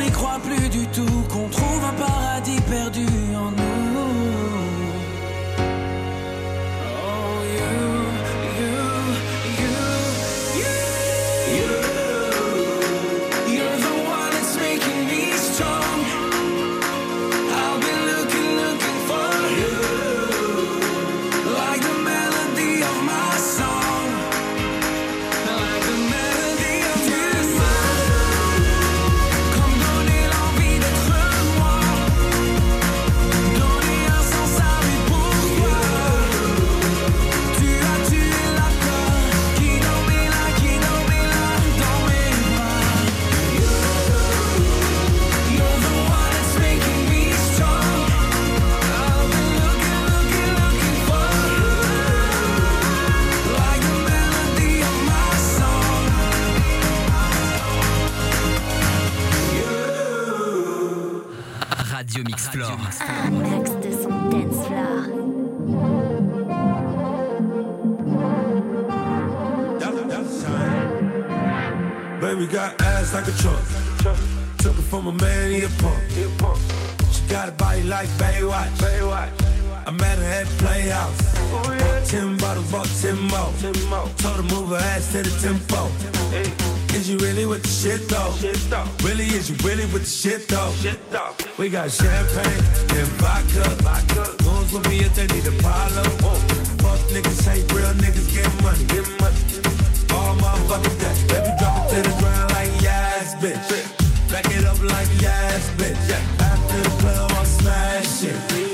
N'y croit plus du tout qu'on trouve un paradis perdu en nous. Ass like a truck. Took it from a man, he a punk. She got a body like Baywatch. I met her at Playhouse. Bought ten bottles, bought ten more. Told her move her ass to the tempo. Is you really with the shit though? Really, is you really with the shit though? We got champagne and vodka. Goons with me if they need a pile Fuck niggas, hate real niggas, get money. All motherfuckers that Baby drop it to the ground yes, bitch. Back it up like yes, bitch. After the club I'll smash it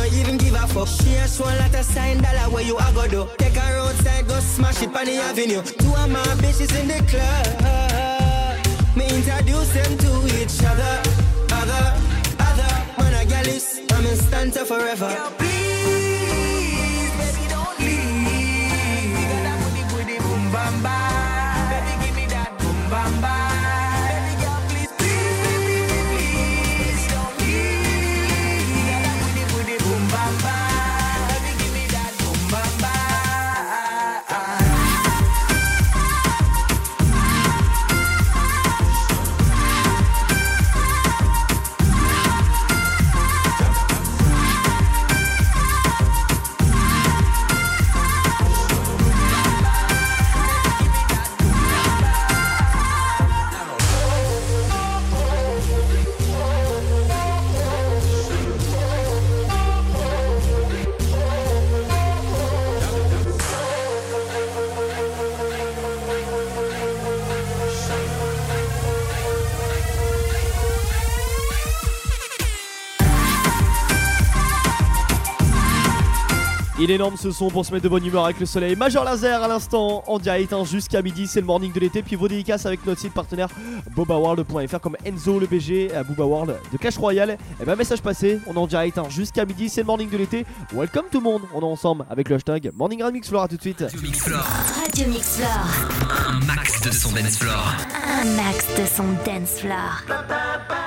no even give a fuck. She a show lot of sign dollar where you a go do. Take her outside, go smash it on the avenue. Two of my bitches in the club. Me introduce them to each other, other, other. Man a gal is, I'm in stanza forever. please, Il est énorme ce son pour se mettre de bonne humeur avec le soleil. Major Laser à l'instant en direct hein, jusqu'à midi, c'est le morning de l'été. Puis vos dédicaces avec notre site partenaire bobaworld.fr comme Enzo le BG à Booba World de Clash Royale. Et ben message passé, on est en direct hein, jusqu'à midi, c'est le morning de l'été. Welcome tout le monde, on est ensemble avec le hashtag Morning Remix Flora tout de suite. Mix Floor. Radio Mix Floor. Un max de son dance floor. Un max de son dance floor.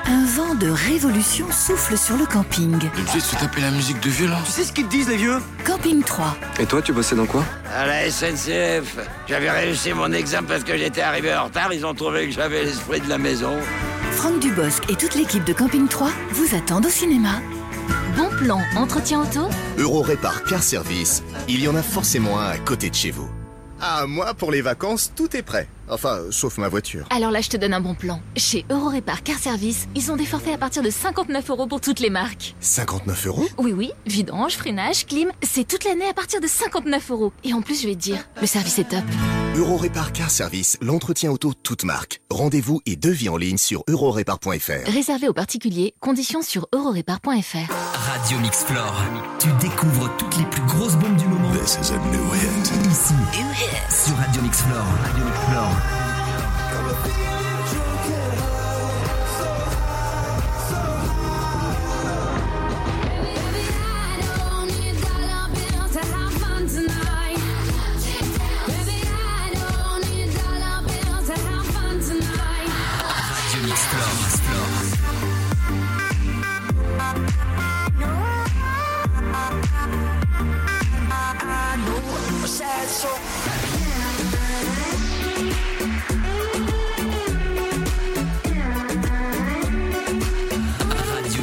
Un vent de révolution souffle sur le camping. Tu sais, tu taper la musique de vieux là Tu sais ce qu'ils te disent les vieux? Camping 3. Et toi, tu bossais dans quoi? À la SNCF, j'avais réussi mon examen parce que j'étais arrivé en retard. Ils ont trouvé que j'avais l'esprit de la maison. Franck Dubosc et toute l'équipe de Camping 3 vous attendent au cinéma. Bon plan, entretien auto? Eurorépar Car Service, il y en a forcément un à côté de chez vous. Ah, moi, pour les vacances, tout est prêt. Enfin, sauf ma voiture. Alors là, je te donne un bon plan. Chez Eurorépar Car Service, ils ont des forfaits à partir de 59 euros pour toutes les marques. 59 euros? Oui, oui, vidange, freinage, clim, c'est toute l'année à partir de 59 euros. Et en plus, je vais te dire, le service est top. Eurorépar Car Service, l'entretien auto toute marque. Rendez-vous et devis en ligne sur eurorépar.fr. Réservé aux particuliers, conditions sur eurorépar.fr. Radio Mix Floor. Tu découvres toutes les plus grosses bombes du moment. This is a new hit. Ici, sur Radio Mix Floor. Radio Mix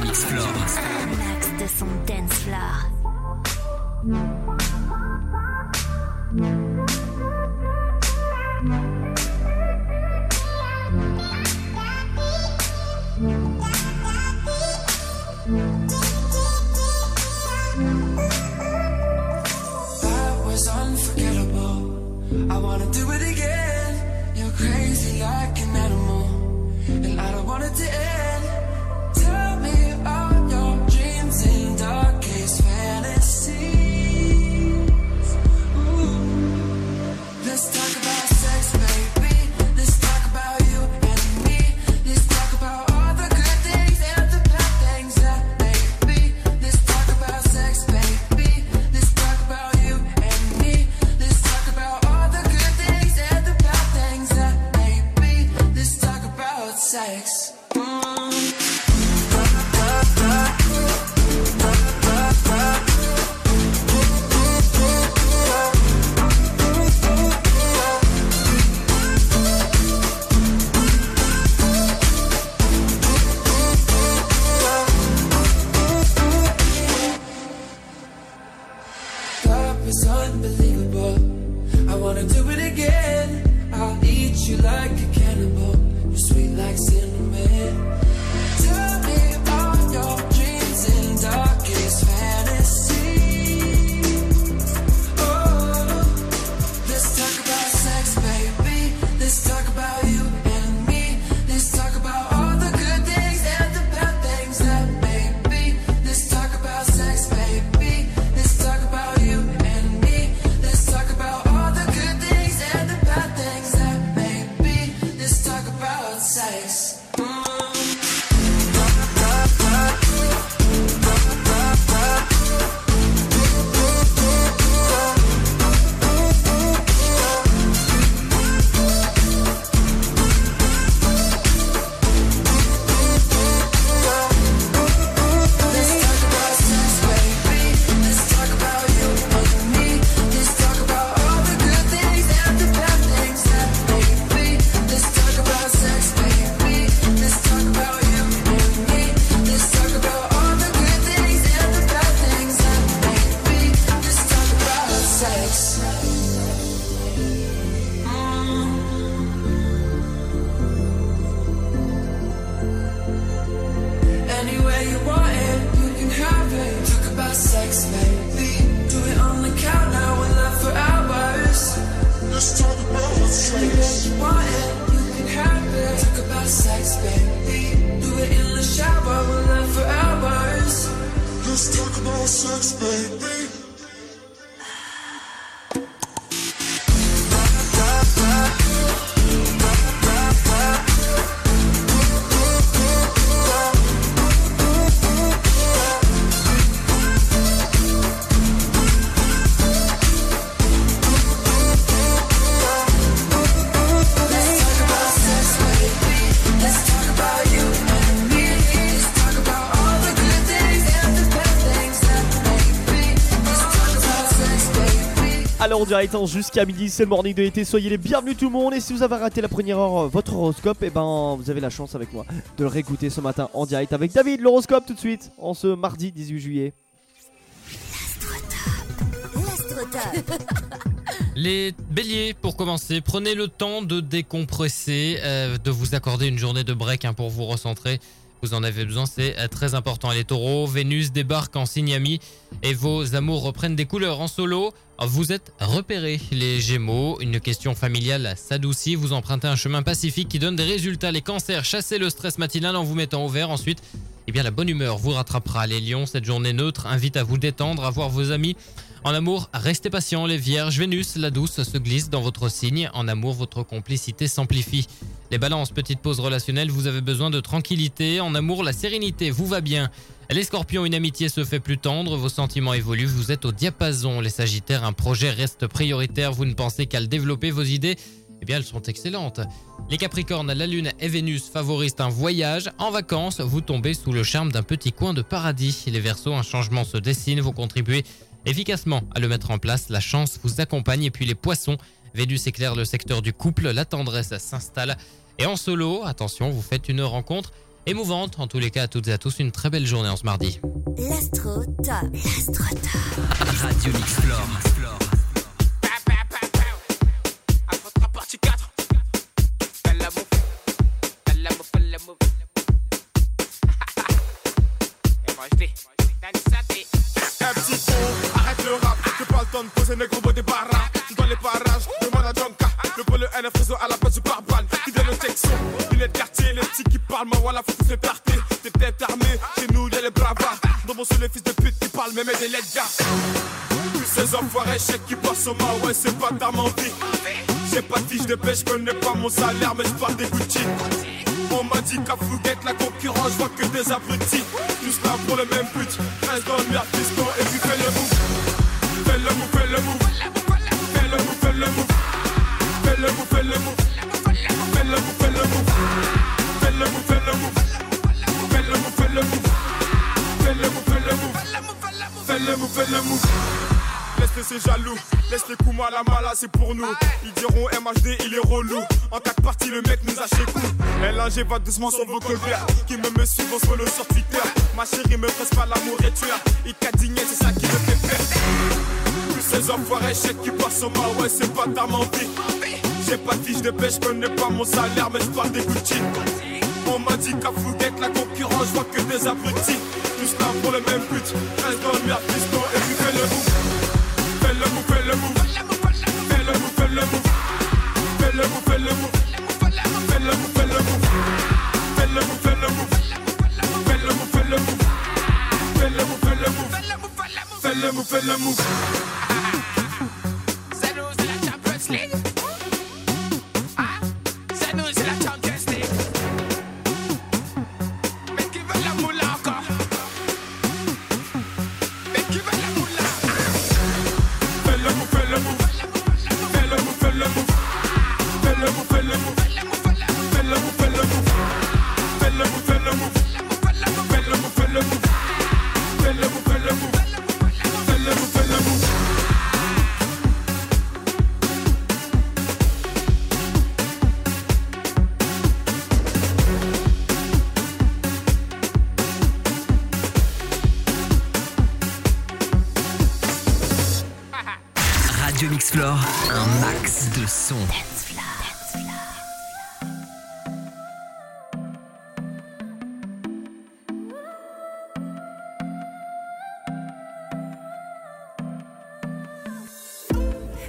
Mix Floor. Un de son dance floor. And I don't want it to end. You like a cannibal. You're sweet like cinnamon. On direct hein, jusqu'à midi, c'est le morning de l'été, soyez les bienvenus tout le monde et si vous avez raté la première heure euh, votre horoscope, et ben vous avez la chance avec moi de le réécouter ce matin en direct avec David, l'horoscope tout de suite, en ce mardi 18 juillet. Les béliers, pour commencer, prenez le temps de décompresser, euh, de vous accorder une journée de break hein, pour vous recentrer. Vous en avez besoin, c'est euh, très important. Les taureaux, Vénus débarque en signe ami et vos amours reprennent des couleurs en solo. Vous êtes repérés, les gémeaux. Une question familiale s'adoucit. Vous empruntez un chemin pacifique qui donne des résultats. Les cancers, chassez le stress matinal en vous mettant au vert. Ensuite, eh bien, la bonne humeur vous rattrapera. Les lions, cette journée neutre invite à vous détendre, à voir vos amis. En amour, restez patient, les vierges. Vénus, la douce, se glisse dans votre signe. En amour, votre complicité s'amplifie. Les balances, petite pause relationnelle, vous avez besoin de tranquillité. En amour, la sérénité vous va bien. Les scorpions, une amitié se fait plus tendre, vos sentiments évoluent, vous êtes au diapason. Les sagittaires, un projet reste prioritaire, vous ne pensez qu'à le développer, vos idées eh bien, elles sont excellentes. Les Capricornes, la Lune et Vénus favorisent un voyage. En vacances, vous tombez sous le charme d'un petit coin de paradis. Les Verseaux, un changement se dessine. Vous contribuez efficacement à le mettre en place. La chance vous accompagne. Et puis les Poissons, Vénus éclaire le secteur du couple. La tendresse s'installe. Et en solo, attention, vous faites une rencontre émouvante. En tous les cas, à toutes et à tous, une très belle journée en ce mardi. L'astro top. L'astro top. Radio Mix Flore. partie 4. Fais la move. Fais la move, fais la move. Et moi je dis, Danny Saté. Un petit con, arrête le rap, j'ai pas le temps de poser mes gros mots des barras. Dans les parages, demande à Jonka. Le pôle NF réseau à la place du. Texto, lunettes quartier, les petits qui parlent, moi voilà, faut tous les tarter. Des têtes armées, chez nous y'a les bravards. Dans mon seul les fils de pute qui parlent, même des lettres gars. Ces enfoirés chèques qui passent au mal, ouais, c'est pas ta vie. J'ai pas de fiche de connais pas mon salaire, mais je des Gucci. On m'a dit qu'à Fouguette, la concurrence, vois que des abrutis. Tous là pour le même but, reste dans le piston, et puis fais le move. Fais le move, fais le move. Fais le move, fais le move. Fais le move, fais le move. Fais le move, fais le move. Fais le move, fais le move. Fais le move, fais le move. Fais le move, fais le move. Fais le move, fais le move. Laisse ces jaloux, laisse les coups mal mala, c'est pour nous. Ils diront MHD, il est relou. En quatre parties, le mec nous a chez coup. LNG va doucement sur vos colverts. Qui me me suivent, on se follow sur Twitter. Ma chérie me presse pas l'amour et tu as. Il cadigné, c'est ça qui me fait perdre. Tous ces enfoirés chèques qui passent au mal, c'est pas ta vie. J'ai pas de fiche de pêche, connais pas mon salaire, mais je parle des Gucci. On m'a dit qu'à Fouguette, la concurrence, je vois que des abrutis. Tous là pour le même but, reste dans le merde, piston, et puis fais le move. Fais le move, fais le move. Fais le move, fais le move. Fais le move, fais le move. Fais le move, fais le move. Fais le move, fais le move. Fais le move, fais le move. Fais le move, fais le move. Fais le move, fais le move. Nous, c'est la Champions League.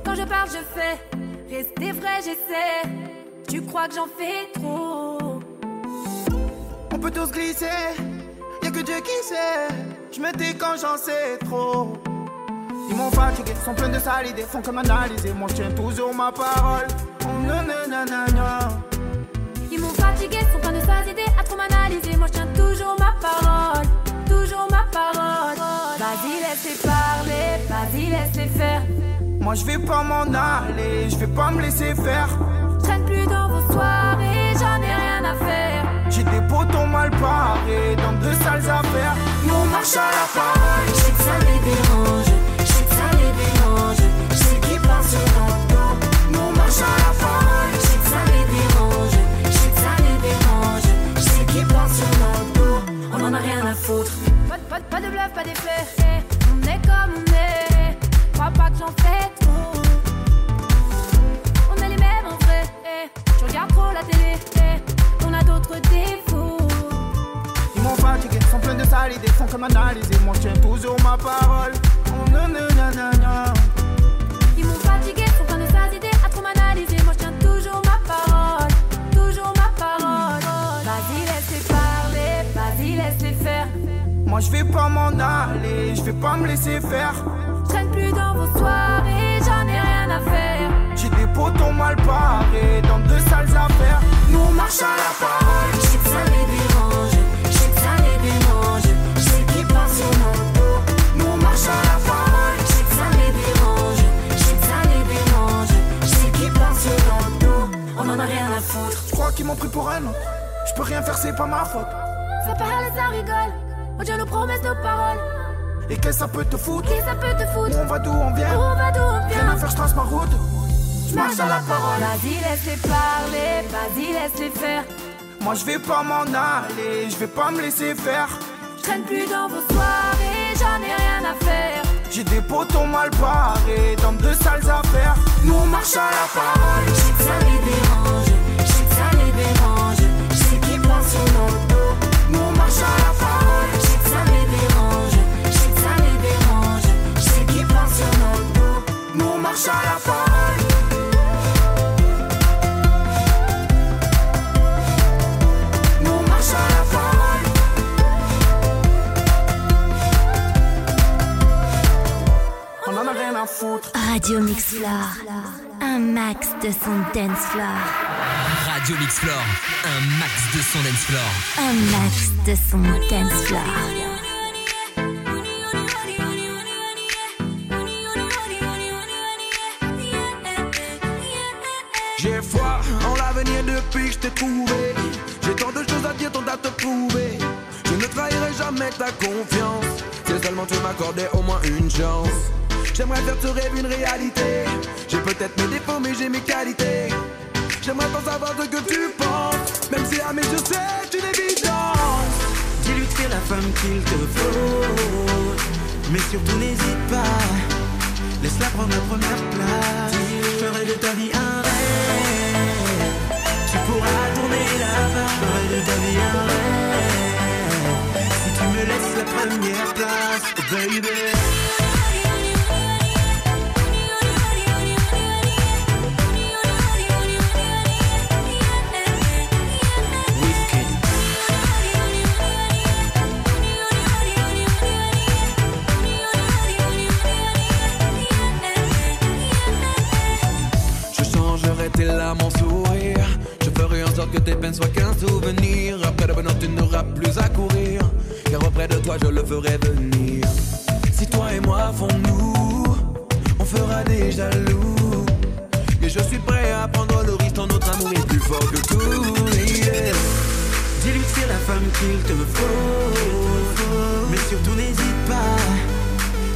Quand je parle, je fais. Rester vrai, j'essaie. Tu crois que j'en fais trop? On peut tous glisser, y'a que Dieu qui sait. Je me dis quand j'en sais trop. Ils m'ont fatigué, sont pleins de sales idées, font que m'analyser. Moi je tiens toujours ma parole. Oh, nanana. Ils m'ont fatigué, sont plein de sales idées à trop m'analyser. Moi je tiens toujours ma parole, toujours ma parole. Vas-y, laisse-les parler, vas-y, laisse-les faire. Moi je vais pas m'en aller, je vais pas me laisser faire. Je traîne plus dans vos soirées, j'en ai rien à faire. J'ai des potons mal parés dans de sales affaires. Nous on marche à la parole. Je sais que ça les dérange, je sais que ça les dérange. Je sais qu'ils sur notre dos. Nous on marche à la parole. Je sais que ça les dérange, je sais que ça les dérange. Je sais qu'ils sur notre dos. On en a rien à foutre. Pas, de- pas, de- pas de bluff, pas d'effet. Eh, On est comme on est. J'en fais trop. On est les mêmes en vrai. eh. Je regarde trop la télé. eh. On a d'autres défauts. Ils m'ont fatigué, sont pleins de sales idées, font que m'analyser. Moi je tiens toujours ma parole. Oh, nanana. Ils m'ont fatigué, sont plein de sales idées à trop m'analyser. Moi je tiens toujours ma parole, toujours ma parole. Vas-y, laisse-les parler, vas-y, laisse-les faire. Moi je vais pas m'en aller, je vais pas me laisser faire. Soirées, j'en ai rien à faire. J'ai des potons mal parés dans de sales affaires. Nous on marche à la parole. Je sais que ça les dérange, je sais que ça les dérange. Je sais qu'ils parlent sur notre dos. Nous on marche à la parole. Je sais que ça les dérange, je sais que ça les dérange. Je sais qu'ils parlent sur notre dos. On en a rien à foutre. Je crois qu'ils m'ont pris pour un autre. Je peux rien faire, c'est pas ma faute. Ça parle, ça rigole. On tient nos promesses, nos paroles. Et qu'est-ce que ça peut te foutre Qui ça peut te foutre on va d'où on vient on va d'où on Rien vient à faire, je trace ma route. Je marche à la parole. Vas-y, laisse-les parler, vas-y, laisse-les faire. Moi je vais pas m'en aller, je vais pas me laisser faire. Je traîne plus dans vos soirées, j'en ai rien à faire. J'ai des potons mal parés dans de sales affaires. Nous on marche à la parole. Je Radio Mix Floor. Un max de son dance floor. Radio Mix Floor, un max de son dance floor. Un max de son dance floor. Depuis que je t'ai trouvé. J'ai tant de choses à dire, tant à te prouver. Je ne trahirai jamais ta confiance. Si seulement tu m'accordais au moins une chance. J'aimerais faire ce rêve une réalité. J'ai peut-être mes défauts, mais j'ai mes qualités. J'aimerais pas savoir ce que tu penses. Même si à mes yeux c'est une évidence. Dis-lui que la femme qu'il te faut. Mais surtout n'hésite pas. Laisse-la prendre la première place. Je ferai de ta vie un rêve. Tourner là-bas. Rêve. Si tu me laisses la première place, oh baby. Que tes peines soient qu'un souvenir. Après le bonheur, tu n'auras plus à courir. Car auprès de toi, je le ferai venir. Si toi et moi font-nous, on fera des jaloux. Et je suis prêt à prendre le risque, ton notre amour est plus fort que tout. yeah. Dis-lui c'est la femme qu'il te faut. Mais surtout n'hésite pas.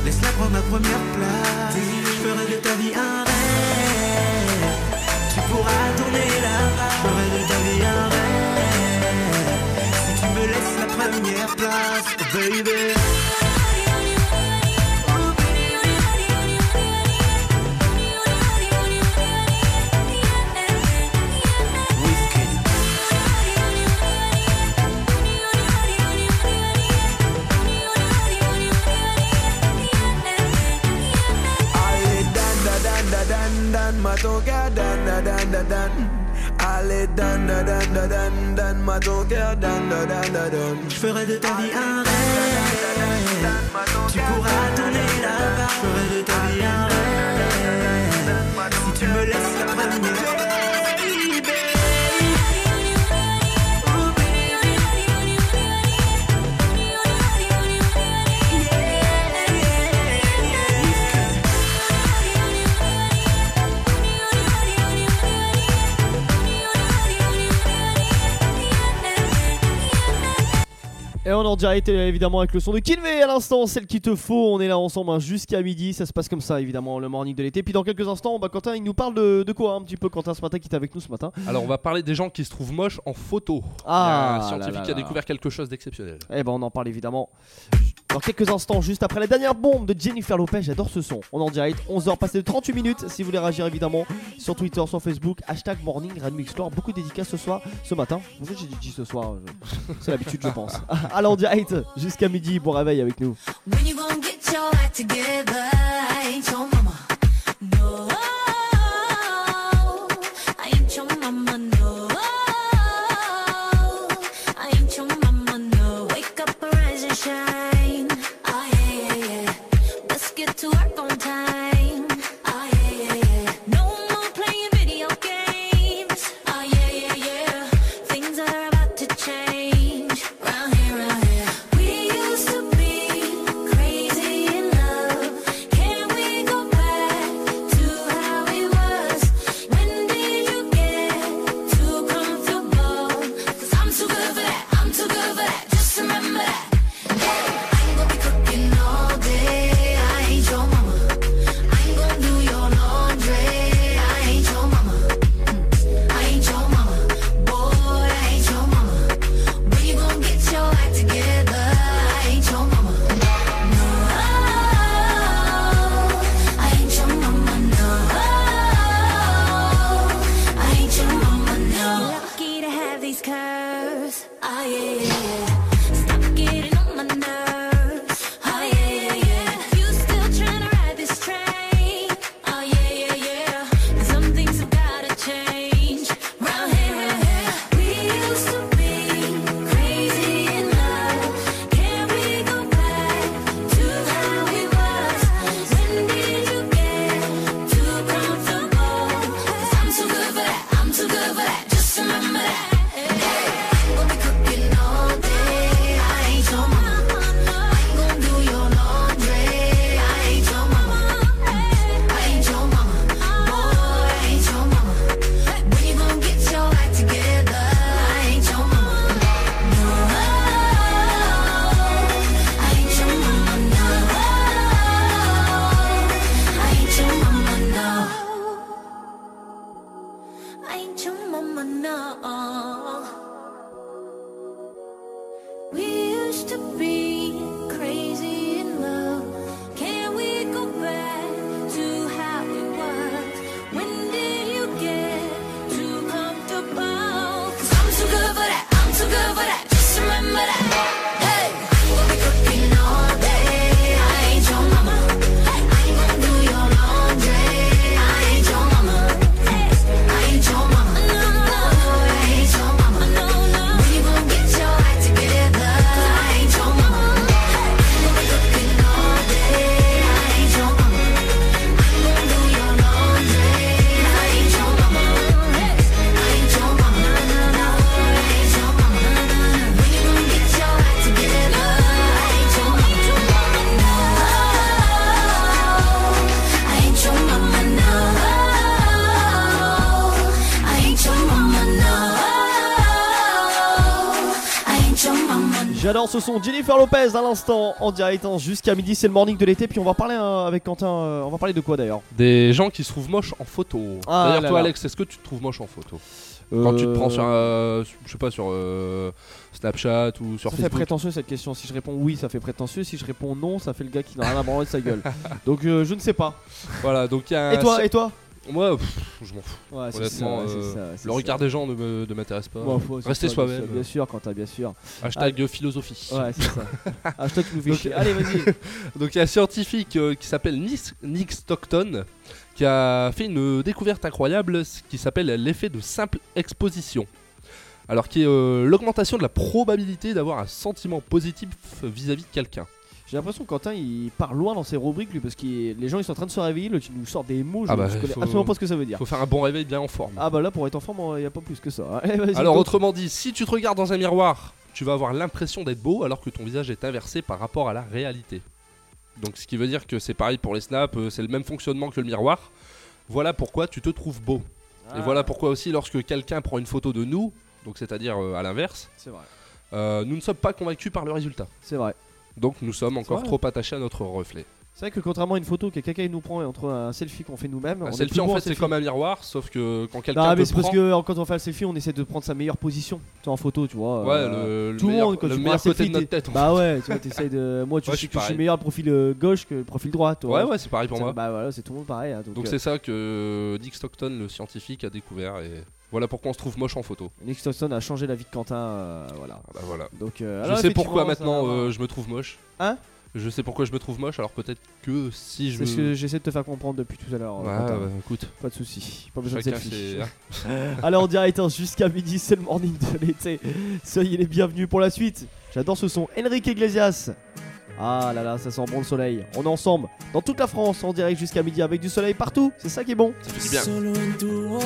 Laisse-la prendre la première place. Je ferai de ta vie un rêve. Tu pourras tourner première place, oh baby. Allez, dan, da, dan, da, dan, dan, matoka, dan, da, dan, da, dan. Cœur. Je ferai de ta vie un rêve. Tu pourras tourner là-bas. Je ferai de ta vie un rêve. Si tu me laisses la Et on en direct euh, évidemment avec le son de Kinvey à l'instant, celle qu'il te faut. On est là ensemble hein, jusqu'à midi. Ça se passe comme ça évidemment, le morning de l'été. Puis dans quelques instants, bah, Quentin il nous parle de, de quoi un petit peu Quentin ce matin qui est avec nous ce matin Alors on va parler des gens qui se trouvent moches en photo. Ah, Il y a un scientifique là, là, qui a découvert quelque chose d'exceptionnel. Eh ben on en parle évidemment dans quelques instants, juste après la dernière bombe de Jennifer Lopez. J'adore ce son. On en direct, 11h passé de 38 minutes. Si vous voulez réagir évidemment sur Twitter, sur Facebook, hashtag morning Radio. Beaucoup de dédicaces ce soir, ce matin. Pourquoi j'ai dit ce soir C'est l'habitude, je pense. Alors en direct jusqu'à midi. Bon réveil avec nous. Ce son. Jennifer Lopez à l'instant en direct hein, jusqu'à midi. C'est le morning de l'été. Puis on va parler euh, avec Quentin. euh, on va parler de quoi d'ailleurs? Des gens qui se trouvent moches en photo. Ah D'ailleurs, toi, là. Alex, est-ce que tu te trouves moche en photo? Quand tu te prends sur, euh, je sais pas, sur euh, Snapchat ou sur Ça fait Facebook prétentieux cette question. Si je réponds oui, ça fait prétentieux. Si je réponds non, ça fait le gars qui n'a rien à branler de sa gueule. Donc euh, je ne sais pas. Voilà, donc il y a un Et toi Et toi? Moi, pff, je m'en fous. Ouais, Honnêtement, ça, euh, ça, le ça. regard des gens ne me- ne m'intéresse pas. Bon, faut- c'est Restez bien soi-même. sûr, Bien sûr, Quentin, bien sûr. Hashtag Ah. philosophie. Ouais, c'est ça. Hashtag nous Donc- chier. Allez, vas-y. Donc il y a un scientifique euh, qui s'appelle Nick, Nick Stockton qui a fait une découverte incroyable qui s'appelle l'effet de simple exposition. Alors qui est euh, l'augmentation de la probabilité d'avoir un sentiment positif vis-à-vis de quelqu'un. J'ai l'impression que Quentin il part loin dans ses rubriques lui parce que les gens ils sont en train de se réveiller, là, tu nous sors des mots, je, Ah bah, je connais faut- absolument pas ce que ça veut dire. Faut faire un bon réveil bien en forme. Ah bah là pour être en forme il n'y a pas plus que ça. Allez, vas-y, Alors autrement dit, si tu te regardes dans un miroir, tu vas avoir l'impression d'être beau alors que ton visage est inversé par rapport à la réalité. Donc ce qui veut dire que c'est pareil pour les snaps, euh, c'est le même fonctionnement que le miroir. Voilà pourquoi tu te trouves beau. Ah. Et voilà pourquoi aussi lorsque quelqu'un prend une photo de nous, donc c'est-à-dire euh, à l'inverse, euh, nous ne sommes pas convaincus par le résultat. C'est vrai. Donc nous sommes encore trop attachés à notre reflet. C'est vrai que contrairement à une photo que quelqu'un il nous prend et entre un selfie qu'on fait nous-mêmes, on Un est selfie en fait c'est comme un miroir, sauf que quand quelqu'un te mais c'est parce que euh, quand on fait un selfie, on essaie de prendre sa meilleure position tu en photo, tu vois. Ouais, euh, le- tout le meilleur- monde quand le tu meilleur côté selfie, de notre t'es- tête, en Bah fait. ouais, tu vois, t'essayes de. Moi, tu Ouais, sais je que je suis meilleur profil euh, gauche que le profil droit. toi. Ouais, ouais, c'est pareil pour moi. Bah voilà, c'est tout le monde pareil. hein, donc euh, c'est ça que Dick Stockton, le scientifique, a découvert et voilà pourquoi on se trouve moche en photo. Nick Stockton a changé la vie de Quentin, euh, voilà. bah voilà. Donc, euh, je sais pourquoi effectivement, maintenant ça- euh, je me trouve moche. Hein? Je sais pourquoi je me trouve moche, alors peut-être que si je. C'est ce que j'essaie de te faire comprendre depuis tout à l'heure. Ouais, Quentin. bah, écoute. Pas de soucis, pas besoin Chacun de selfie. ses- Alors on dirait attends, jusqu'à midi, c'est le morning de l'été. Soyez les bienvenus pour la suite. J'adore ce son. Enrique Iglesias. Ah là là, ça sent bon le soleil. On est ensemble dans toute la France en direct jusqu'à midi avec du soleil partout. C'est ça qui est bon. Solo en tu boca,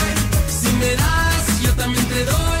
Yo también te doy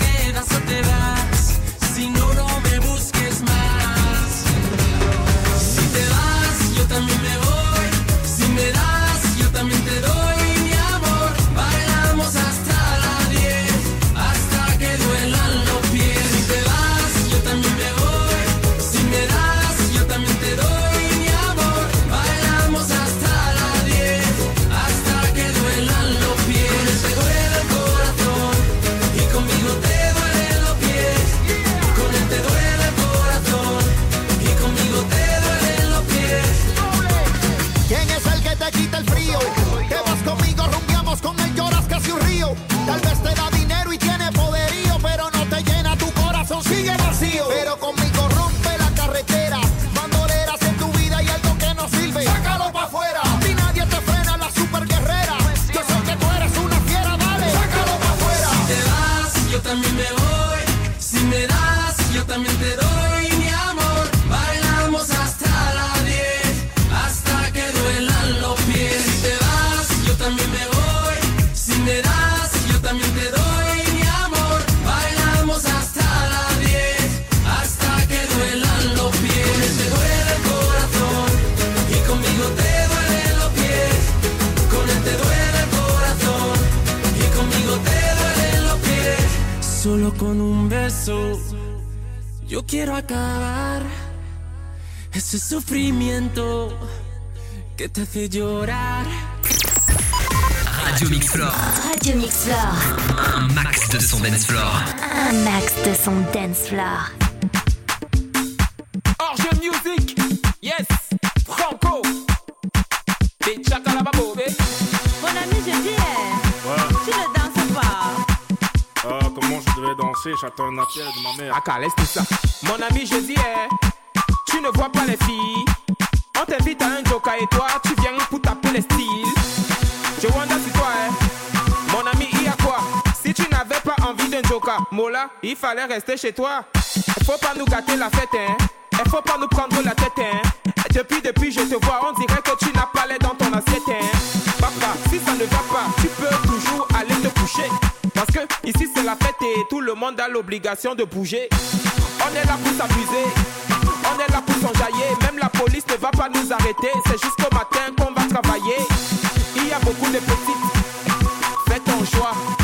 Radio Mix Radio Mix Un max de son dance floor. Un max de son dance floor. Orge Music. Yes. Franco. Des chakalababo, eh? Mon ami, je dis, eh, tu ne danses pas. Ah, comment je devrais danser? J'attends un appel de ma mère. Ah, laisse tout ça. Mon ami, je dis, eh, tu ne vois pas les filles T'invite à un joker et toi, tu viens pour taper les styles. Je wonder si toi, eh, mon ami, il y a quoi? Si tu n'avais pas envie d'un joker, Mola, il fallait rester chez toi. Faut pas nous gâter la fête, hein. Faut pas nous prendre la tête, hein. Depuis, depuis, je te vois, on dirait que tu n'as pas l'air dans ton assiette, hein. Papa, si ça ne va pas, tu peux toujours aller te coucher. Parce que ici c'est la fête et tout le monde a l'obligation de bouger. On est là pour s'amuser, Même la police ne va pas nous arrêter, c'est jusqu'au matin qu'on va travailler. Il y a beaucoup de petites, fais ton choix.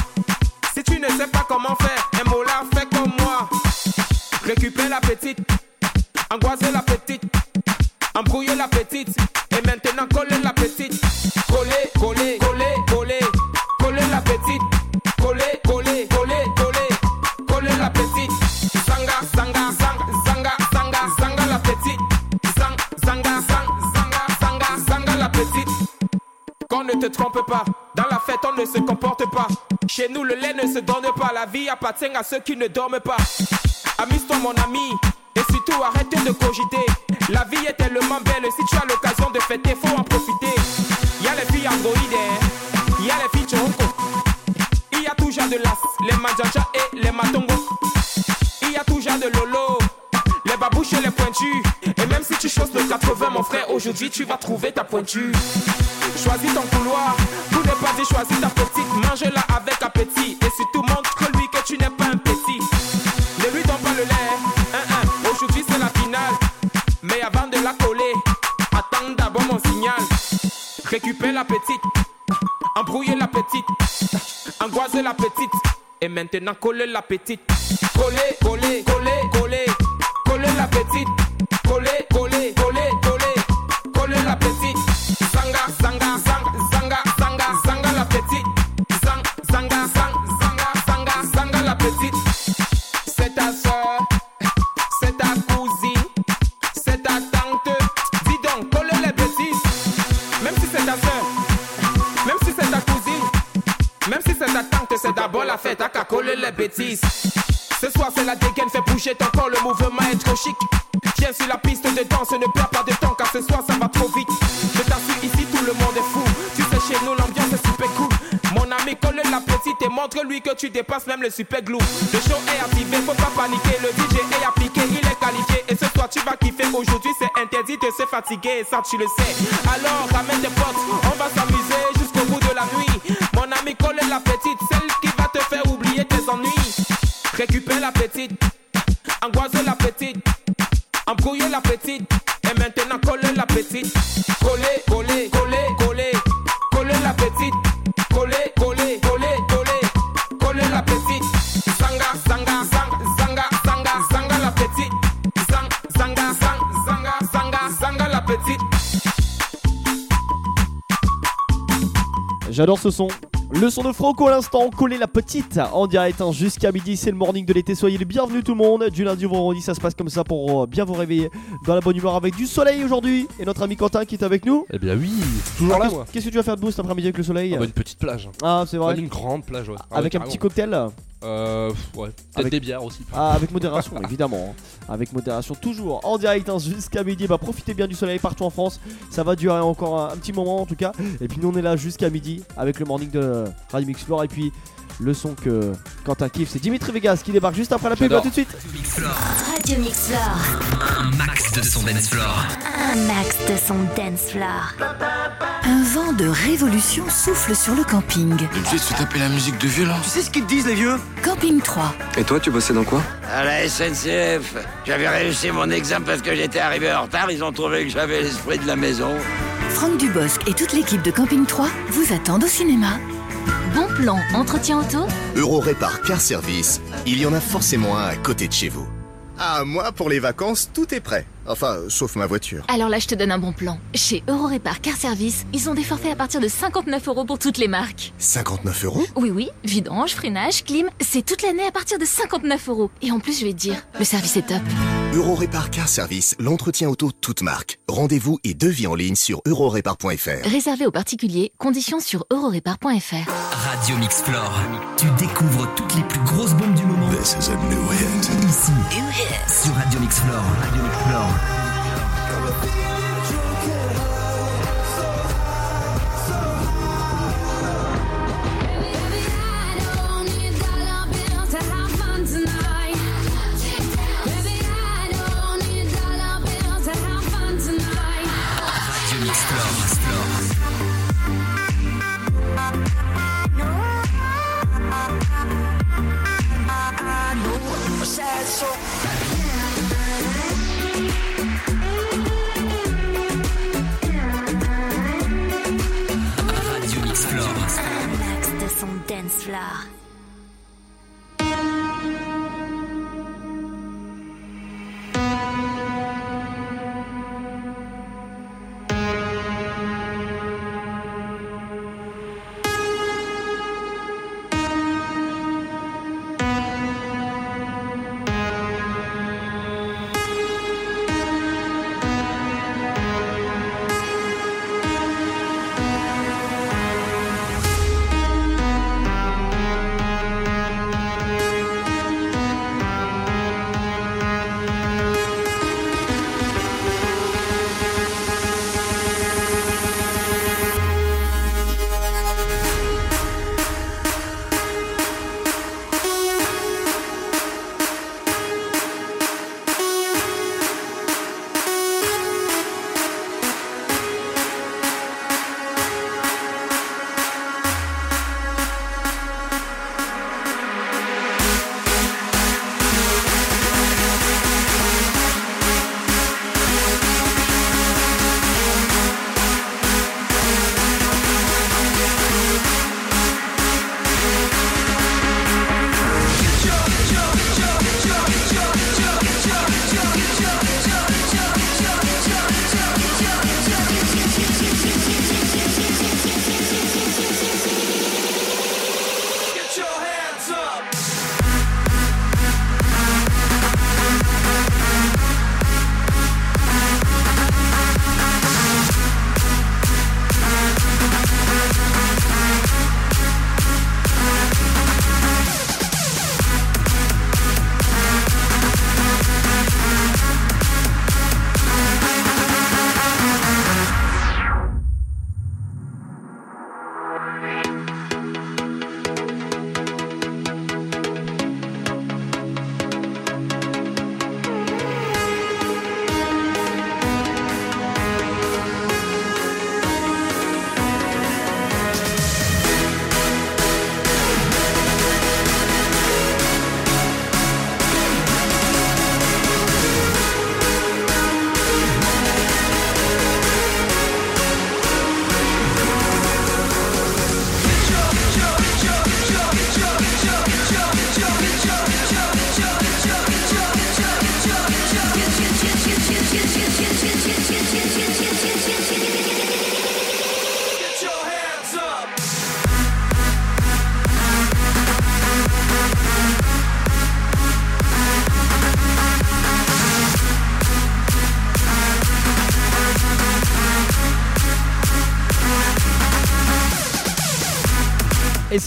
Nous le lait ne se donne pas, la vie appartient à ceux qui ne dorment pas. Amuse-toi mon ami, et surtout arrête de cogiter. La vie est tellement belle, si tu as l'occasion de fêter, faut en profiter. Y a les filles androïdes, hein. y a les filles choronco. Il y a genre de las, les manjaja et les matongos. Il y a genre de lolo, les babouches et les pointus. Et même si tu choses le 80, mon frère, aujourd'hui tu vas trouver ta pointure. Choisis ton couloir, tout n'est pas dit, choisis ta petite. Mange-la petite, embrouiller la petite, angoiser la petite. Et maintenant coller la petite. Coller, coller, coller, coller c'est d'abord la fête à qu'à coller les bêtises. Ce soir c'est la dégaine, fait bouger ton corps, le mouvement est trop chic. Viens sur la piste de danse, ne perds pas de temps car ce soir ça va trop vite. Je t'assure ici tout le monde est fou. Tu sais chez nous l'ambiance est super cool. Mon ami colle la petite et montre-lui que tu dépasses même le super glue. Le show est activé, faut pas paniquer. Le DJ est appliqué, il est qualifié. Et ce soir tu vas kiffer. Aujourd'hui c'est interdit de se fatiguer, ça tu le sais. Alors Récupère la petite, la petite, embrouiller la petite, et maintenant coller la petite. Coller, coller, coller, coller, coller la petite. Coller, coller, coller, coller, coller la petite. Zanga, zanga, zanga, zanga, zanga, zanga la petite. Zang, zanga, zang, zanga, zanga, zanga la petite. J'adore ce son. Le son de Franco à l'instant, coller la petite en direct hein, jusqu'à midi, c'est le morning de l'été, soyez les bienvenus tout le monde. Du lundi au vendredi, ça se passe comme ça pour euh, bien vous réveiller dans la bonne humeur avec du soleil aujourd'hui. Et notre ami Quentin qui est avec nous. Eh bien oui, toujours Ah, là qu'est-ce- moi. Qu'est-ce que tu vas faire de beau cet après-midi avec le soleil Ah bah, une petite plage. Ah, c'est vrai. Même une grande plage, ouais. Ah Avec ouais, un petit cocktail Euh, ouais. Peut-être Avec- des bières aussi. Ah, avec modération, évidemment. hein. Avec modération, toujours en direct hein, jusqu'à midi. Bah, profitez bien du soleil partout en France. Ça va durer encore un, un petit moment en tout cas. Et puis nous, on est là jusqu'à midi avec le morning de Radio Mix Floor. Et puis le son que Quentin kiffe, c'est Dimitri Vegas qui débarque juste après la pub. Tout de suite. Radio Mix Floor. Un max de son dance floor. Un max de son dance floor. Un vent de révolution souffle sur le camping. Tu sais, tu tapais la musique de là Tu sais ce qu'ils te disent les vieux? Camping 3. Et toi, tu bossais dans quoi? À la SNCF, j'avais réussi mon examen parce que j'étais arrivé en retard. Ils ont trouvé que j'avais l'esprit de la maison. Franck Dubosc et toute l'équipe de Camping 3 vous attendent au cinéma. Bon plan, entretien auto? Euro Répar Car Service, il y en a forcément un à côté de chez vous. Ah, moi, pour les vacances, tout est prêt. Enfin, sauf ma voiture. Alors là, je te donne un bon plan. Chez Eurorépar Car Service, ils ont des forfaits à partir de 59 euros pour toutes les marques. 59 euros? Oui, oui, vidange, freinage, clim, c'est toute l'année à partir de 59 euros. Et en plus, je vais te dire, le service est top. Euro Répar Car Service, l'entretien auto toute marque. Rendez-vous et devis en ligne sur eurorépar.fr. Réservé aux particuliers, conditions sur eurorépar.fr. Radio Mixplore. Tu découvres toutes les plus grosses bombes du moment. This is a new hit. Ici, sur Radio Mixplore. Radio Mixplore. Radio Mixplore. Un max de son dance floor.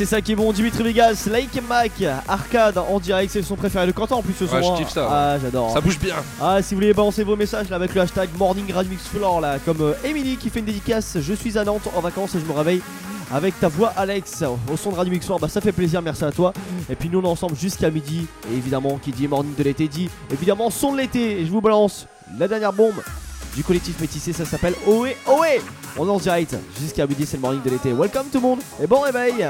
C'est ça qui est bon, Dimitri Vegas, Like Mac, Arcade en direct, c'est son préféré de Quentin en plus ce Ouais, soir. je kiffe ça, Ah, ouais. j'adore. Ça bouge bien. Ah, si vous voulez balancer vos messages là avec le hashtag Morning Radio Mix Floor là, comme euh, Emily qui fait une dédicace. Je suis à Nantes en vacances et je me réveille avec ta voix, Alex, au son de Radio Mix Floor. Bah, ça fait plaisir, merci à toi. Et puis nous, on est ensemble jusqu'à midi. Et évidemment, qui dit Morning de l'été dit évidemment son de l'été. Et je vous balance la dernière bombe du collectif métissé, ça s'appelle Ohé Ohé. On est en direct jusqu'à midi, c'est le Morning de l'été. Welcome tout le monde et bon réveil.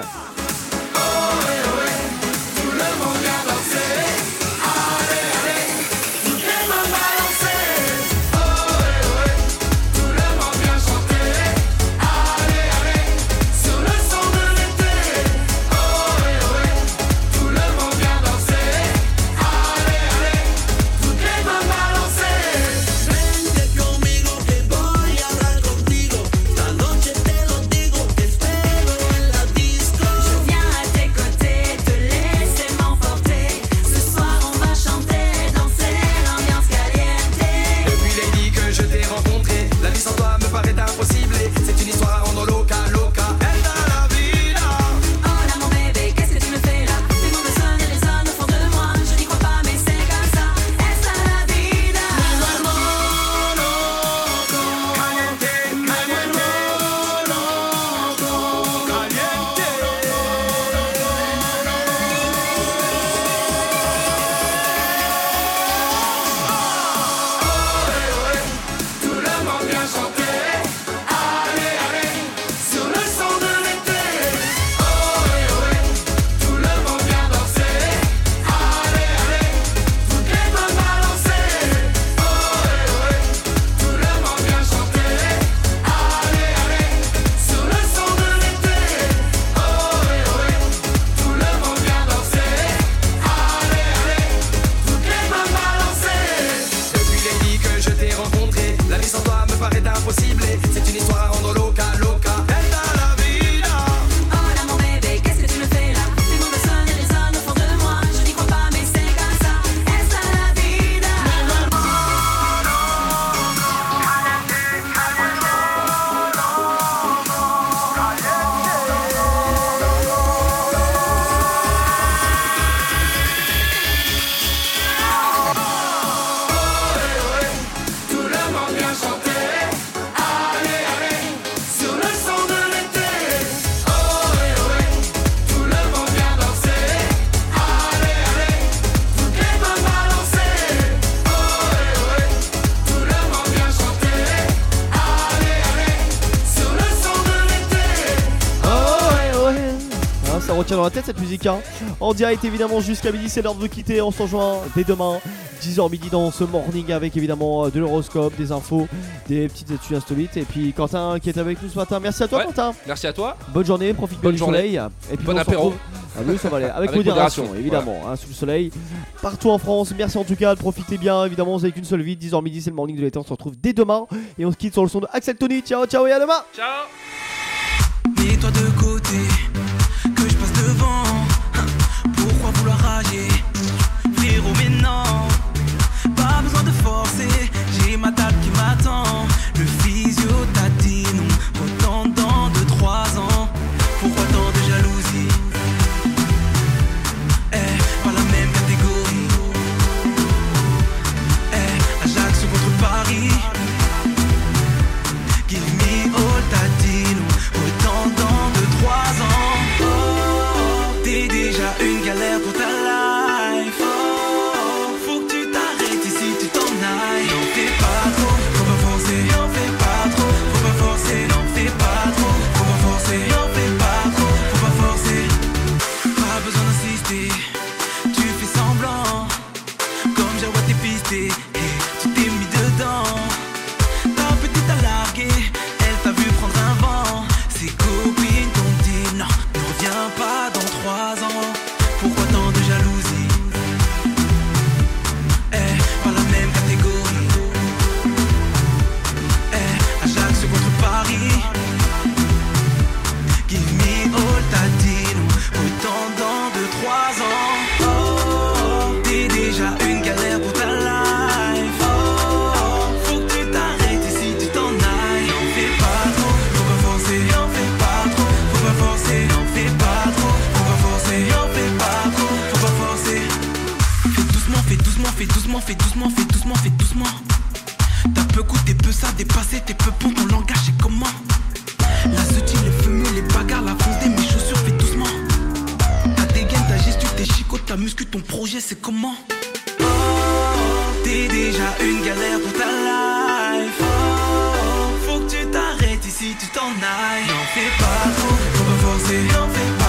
Dans la tête cette musique. Hein. En direct évidemment jusqu'à midi, c'est l'heure de vous quitter. On se rejoint dès demain, 10h midi dans ce morning avec évidemment euh, de l'horoscope, des infos, des petites études insolites. Et puis Quentin qui est avec nous ce matin. Merci à toi Ouais. Quentin. Merci à toi. Bonne journée, profite bien Bonne du journée. soleil. Et puis Bon apéro. Ah oui, ça va aller. Avec, Avec modération, modération, évidemment, hein, sous le soleil. Partout en France, merci en tout cas, profitez bien. Évidemment, vous avez qu'une seule vie, 10h midi, c'est le morning de l'été. On se retrouve dès demain. Et on se quitte sur le son de Axel Tony. Ciao, ciao et à demain. Ciao. Mets-toi de doucement, fais doucement, fais doucement, fais doucement. T'as peu goûté, peu ça, dépassé, t'es peu bon, ton langage c'est comment? La soutine, les fumées, les bagarres, la fondée, mes chaussures, fais doucement. Ta dégaine, ta gestu, tes chicots, ta muscu, ton projet, c'est comment? Oh, T'es déjà une galère pour ta life. Oh, Faut que tu t'arrêtes ici, tu t'en ailles. N'en fais pas trop, faut pas forcer.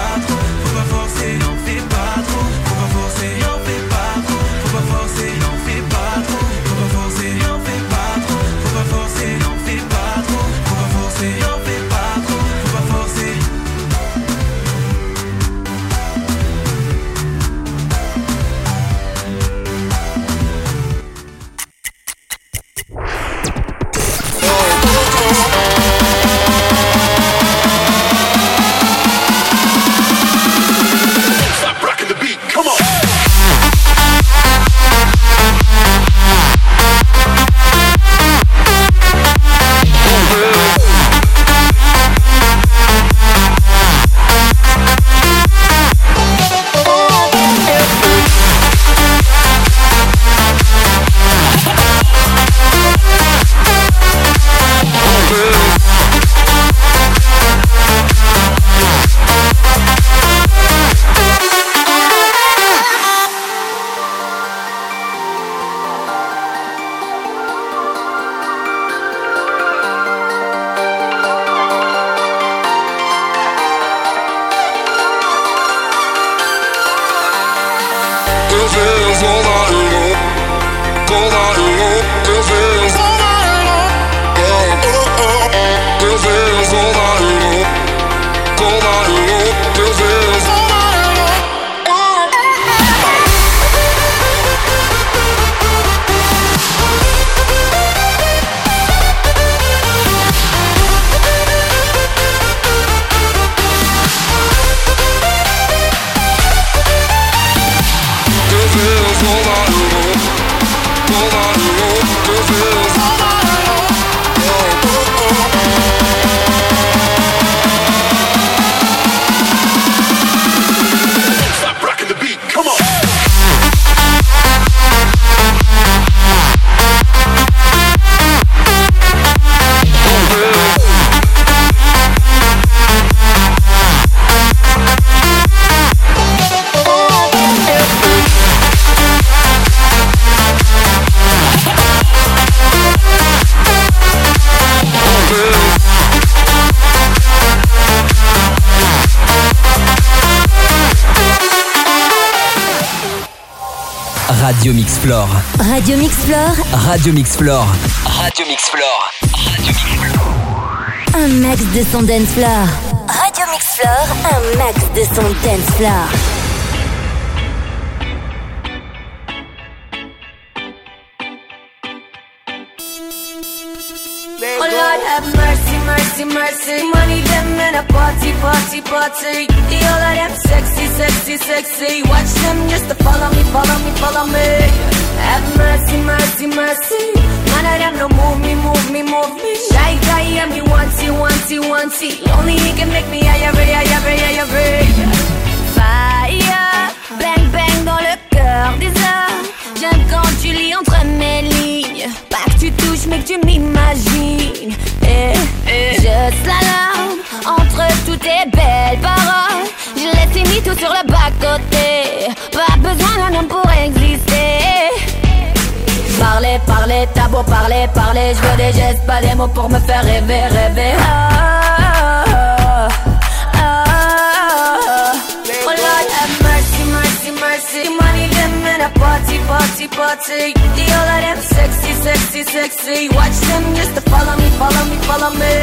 Radio Mix Floor. Radio Mix Floor, Radio Mix Floor. Radio Mix Floor. un max de son dance floor. Radio Mix Floor, un max de son dance floor. Oh Lord have mercy, mercy, mercy. Money them in a party, party, party. All of them sexy, sexy, sexy. Watch them just to follow me, follow me, follow me. Have mercy, mercy, mercy. None of them no move me, move me, move me. Shy guy, yeah, me wanty, wanty, wanty. Only he can make me higher, higher, higher, higher. Fire, bang bang dans le cœur des hommes. J'aime quand tu lis entre mes lignes. Pas que tu touches, mais que tu m'imagines. Et je slalom entre toutes tes belles paroles. Je laisse les mythos sur le bas-côté. Pas besoin d'un homme pour exister. Parler, parler, t'as beau parler, parler. Je veux des gestes, pas des mots pour me faire rêver, rêver. Ah, them in a party, party, party. The all of them sexy, sexy, sexy. Watch them just to follow me, follow me, follow me.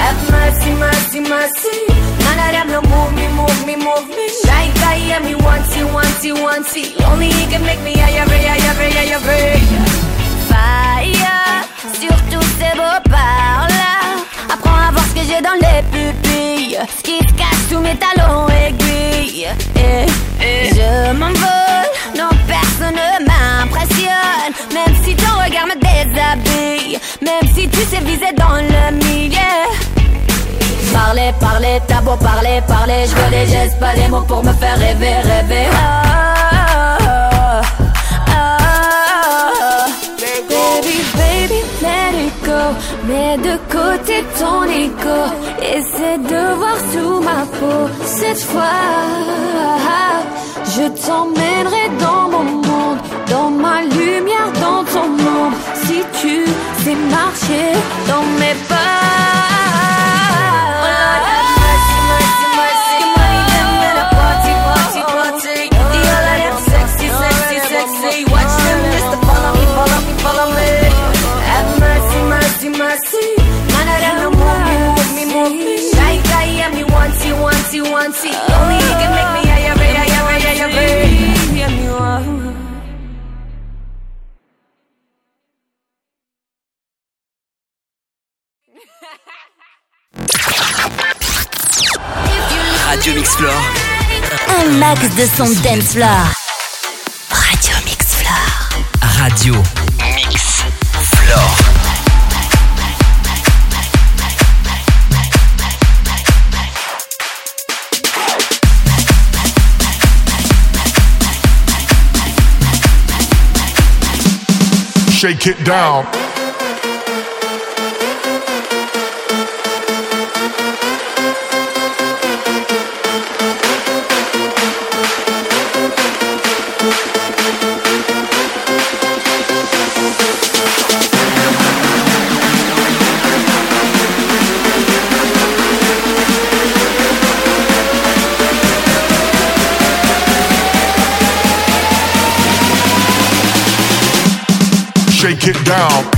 Have mercy, mercy, mercy. None of them no move me, move me, move me. Shy guy, yeah, me wanty, wanty, wanty. Only he can make me higher, higher, higher, higher. Fire, sur tous ces beaux par-là. Apprends à voir ce que j'ai dans les pupilles. Ce qui se cache sous mes talons aiguilles. Et, et je m'envole, personne ne m'impressionne. Même si ton regard me déshabille. Même si tu sais viser dans le milieu. Parler, parler, t'as beau parler, parler. Je veux des gestes, pas des mots pour me faire rêver, rêver. Ah, ah, ah. Baby, baby, let it go. Mets de côté ton ego. Essaie de voir sous ma peau. Cette fois, je t'emmènerai dans mon monde. Dans ma lumière, dans ton ombre. Si tu sais marcher dans mes pas. Only he can make me higher, higher, higher, higher. Yeah, me want. Radio Mix Floor. Un max de son dance floor. Radio Mix Floor. Radio Mix Shake it down. get down.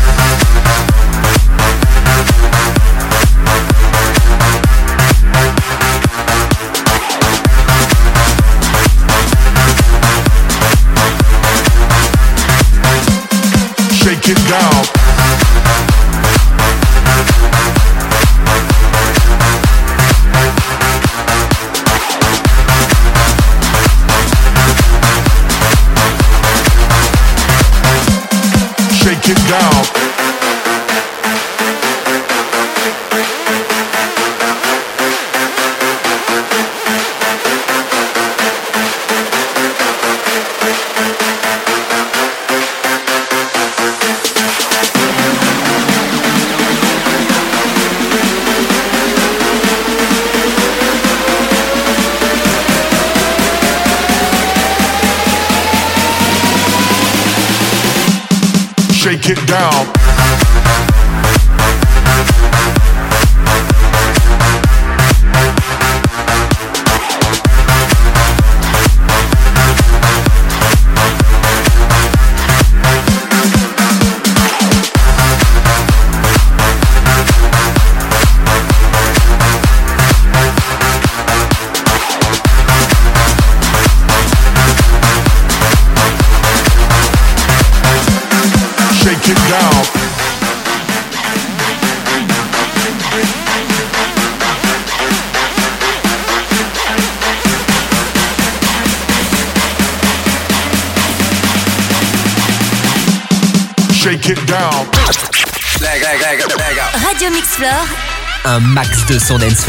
De son dance.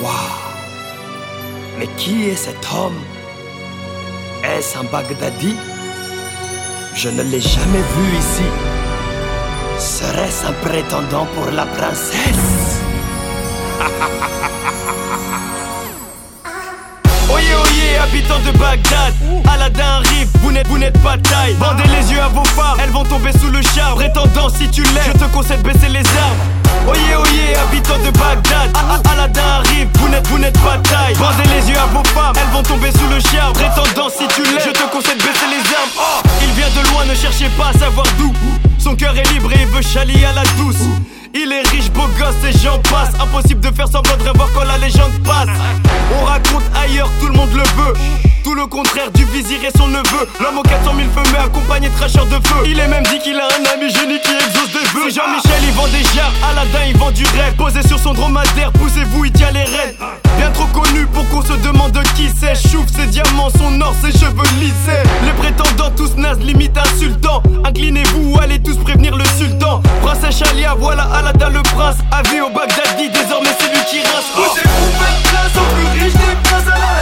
Waouh. Mais qui est cet homme? Est-ce un Baghdadi Je ne l'ai jamais vu ici. Serait-ce un prétendant pour la princesse? Oyez, oyez, habitants de Bagdad Aladdin arrive, vous n'êtes pas de taille. Bandez les yeux à vos femmes, elles vont tomber sous le char Prétendant, si tu l'aimes, je te conseille de baisser les armes. Oyez, oyez, habitants de Bagdad Aladdin arrive, vous n'êtes, vous n'êtes pas de taille. Bandez les yeux à vos femmes, elles vont tomber sous le char Prétendant, si tu l'aimes, je te conseille de baisser les armes. Oh, il vient de loin, ne cherchez pas à savoir d'où. Son cœur est libre et il veut chalier à la douce. Il est riche, beau gosse et j'en passe Impossible de faire semblant de revoir quand la légende passe. On raconte ailleurs, tout le monde le veut Tout le contraire du vizir et son neveu. L'homme aux 400 000 feux mais accompagné de cracheurs de feu. Il est même dit qu'il a un ami génie qui exauce des vœux. Jean-Michel, il vend des jarres, Aladdin, il vend du rêve. Posé sur son dromadaire, poussez-vous, il tient les rênes. Bien trop connu pour qu'on se demande qui c'est. Chouf ses diamants, son or, ses cheveux lissés Les prétendants tous nazes, limite insultants. Inclinez-vous, allez tous prévenir le sultan. Princesse Chalia, voilà Aladdin le prince. Avis au Baghdadi, désormais c'est lui qui rince Posez-vous, faites place au plus riche des princes Aladdin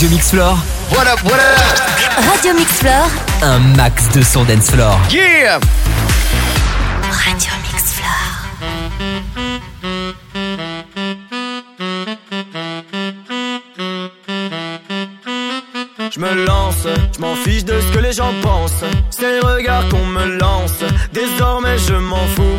Radio Mix Floor, Voilà, voilà Radio Mix Floor. un max de son dance floor. Yeah Radio Mix Floor. Je me lance, je m'en fiche de ce que les gens pensent. C'est les regards qu'on me lance. Désormais je m'en fous.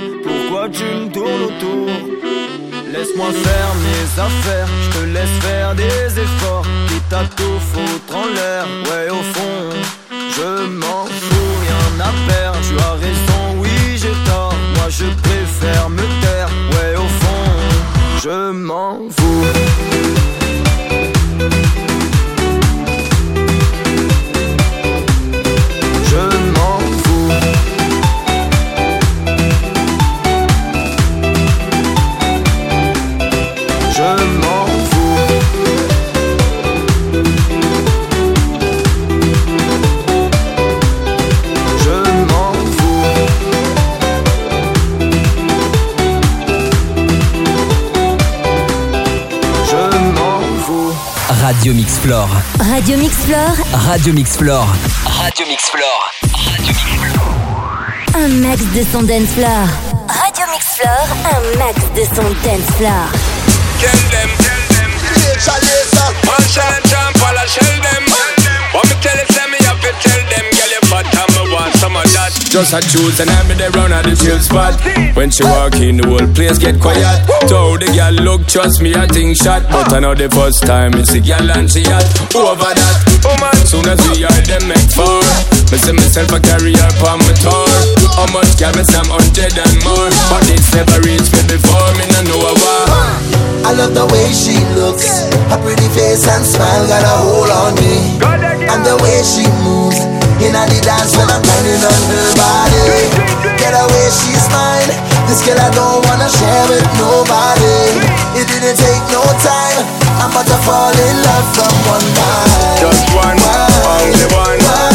Tu autour Laisse-moi faire mes affaires, je te laisse faire des efforts. Quitte à tout foutre en l'air, ouais au fond, je m'en fous, rien à perdre. Tu as raison, oui j'ai tort. Moi je préfère me taire, ouais au fond, je m'en fous. Radio Mix Floor, Radio Mix Floor. Radio Mix Floor, Radio Mix Floor. Un max de son dance floor. Radio Mix Floor. Un max de son dance floor. Kill them, kill them. One shell and jump while I shell them. What me tell you, girl you fat and me want some of that. Just a choose and I'm there round at the chill spot. When she walk in, the whole place get quiet. So the girl look, trust me, I think shot. But I know the first time it's the girl and she hot. Over that, woman, soon as we are them make four. Me see myself a carry her on my tour. How much can me some hundred and more? But it's never reached me before, me no know a war. I love the way she looks. Her pretty face and smile got a hold on me. And the way she moves inna the dance when I'm turning on her body. Get away, she's mine. This girl I don't wanna share with nobody. It didn't take no time. I'm about to fall in love from one night. Just one, one only one. one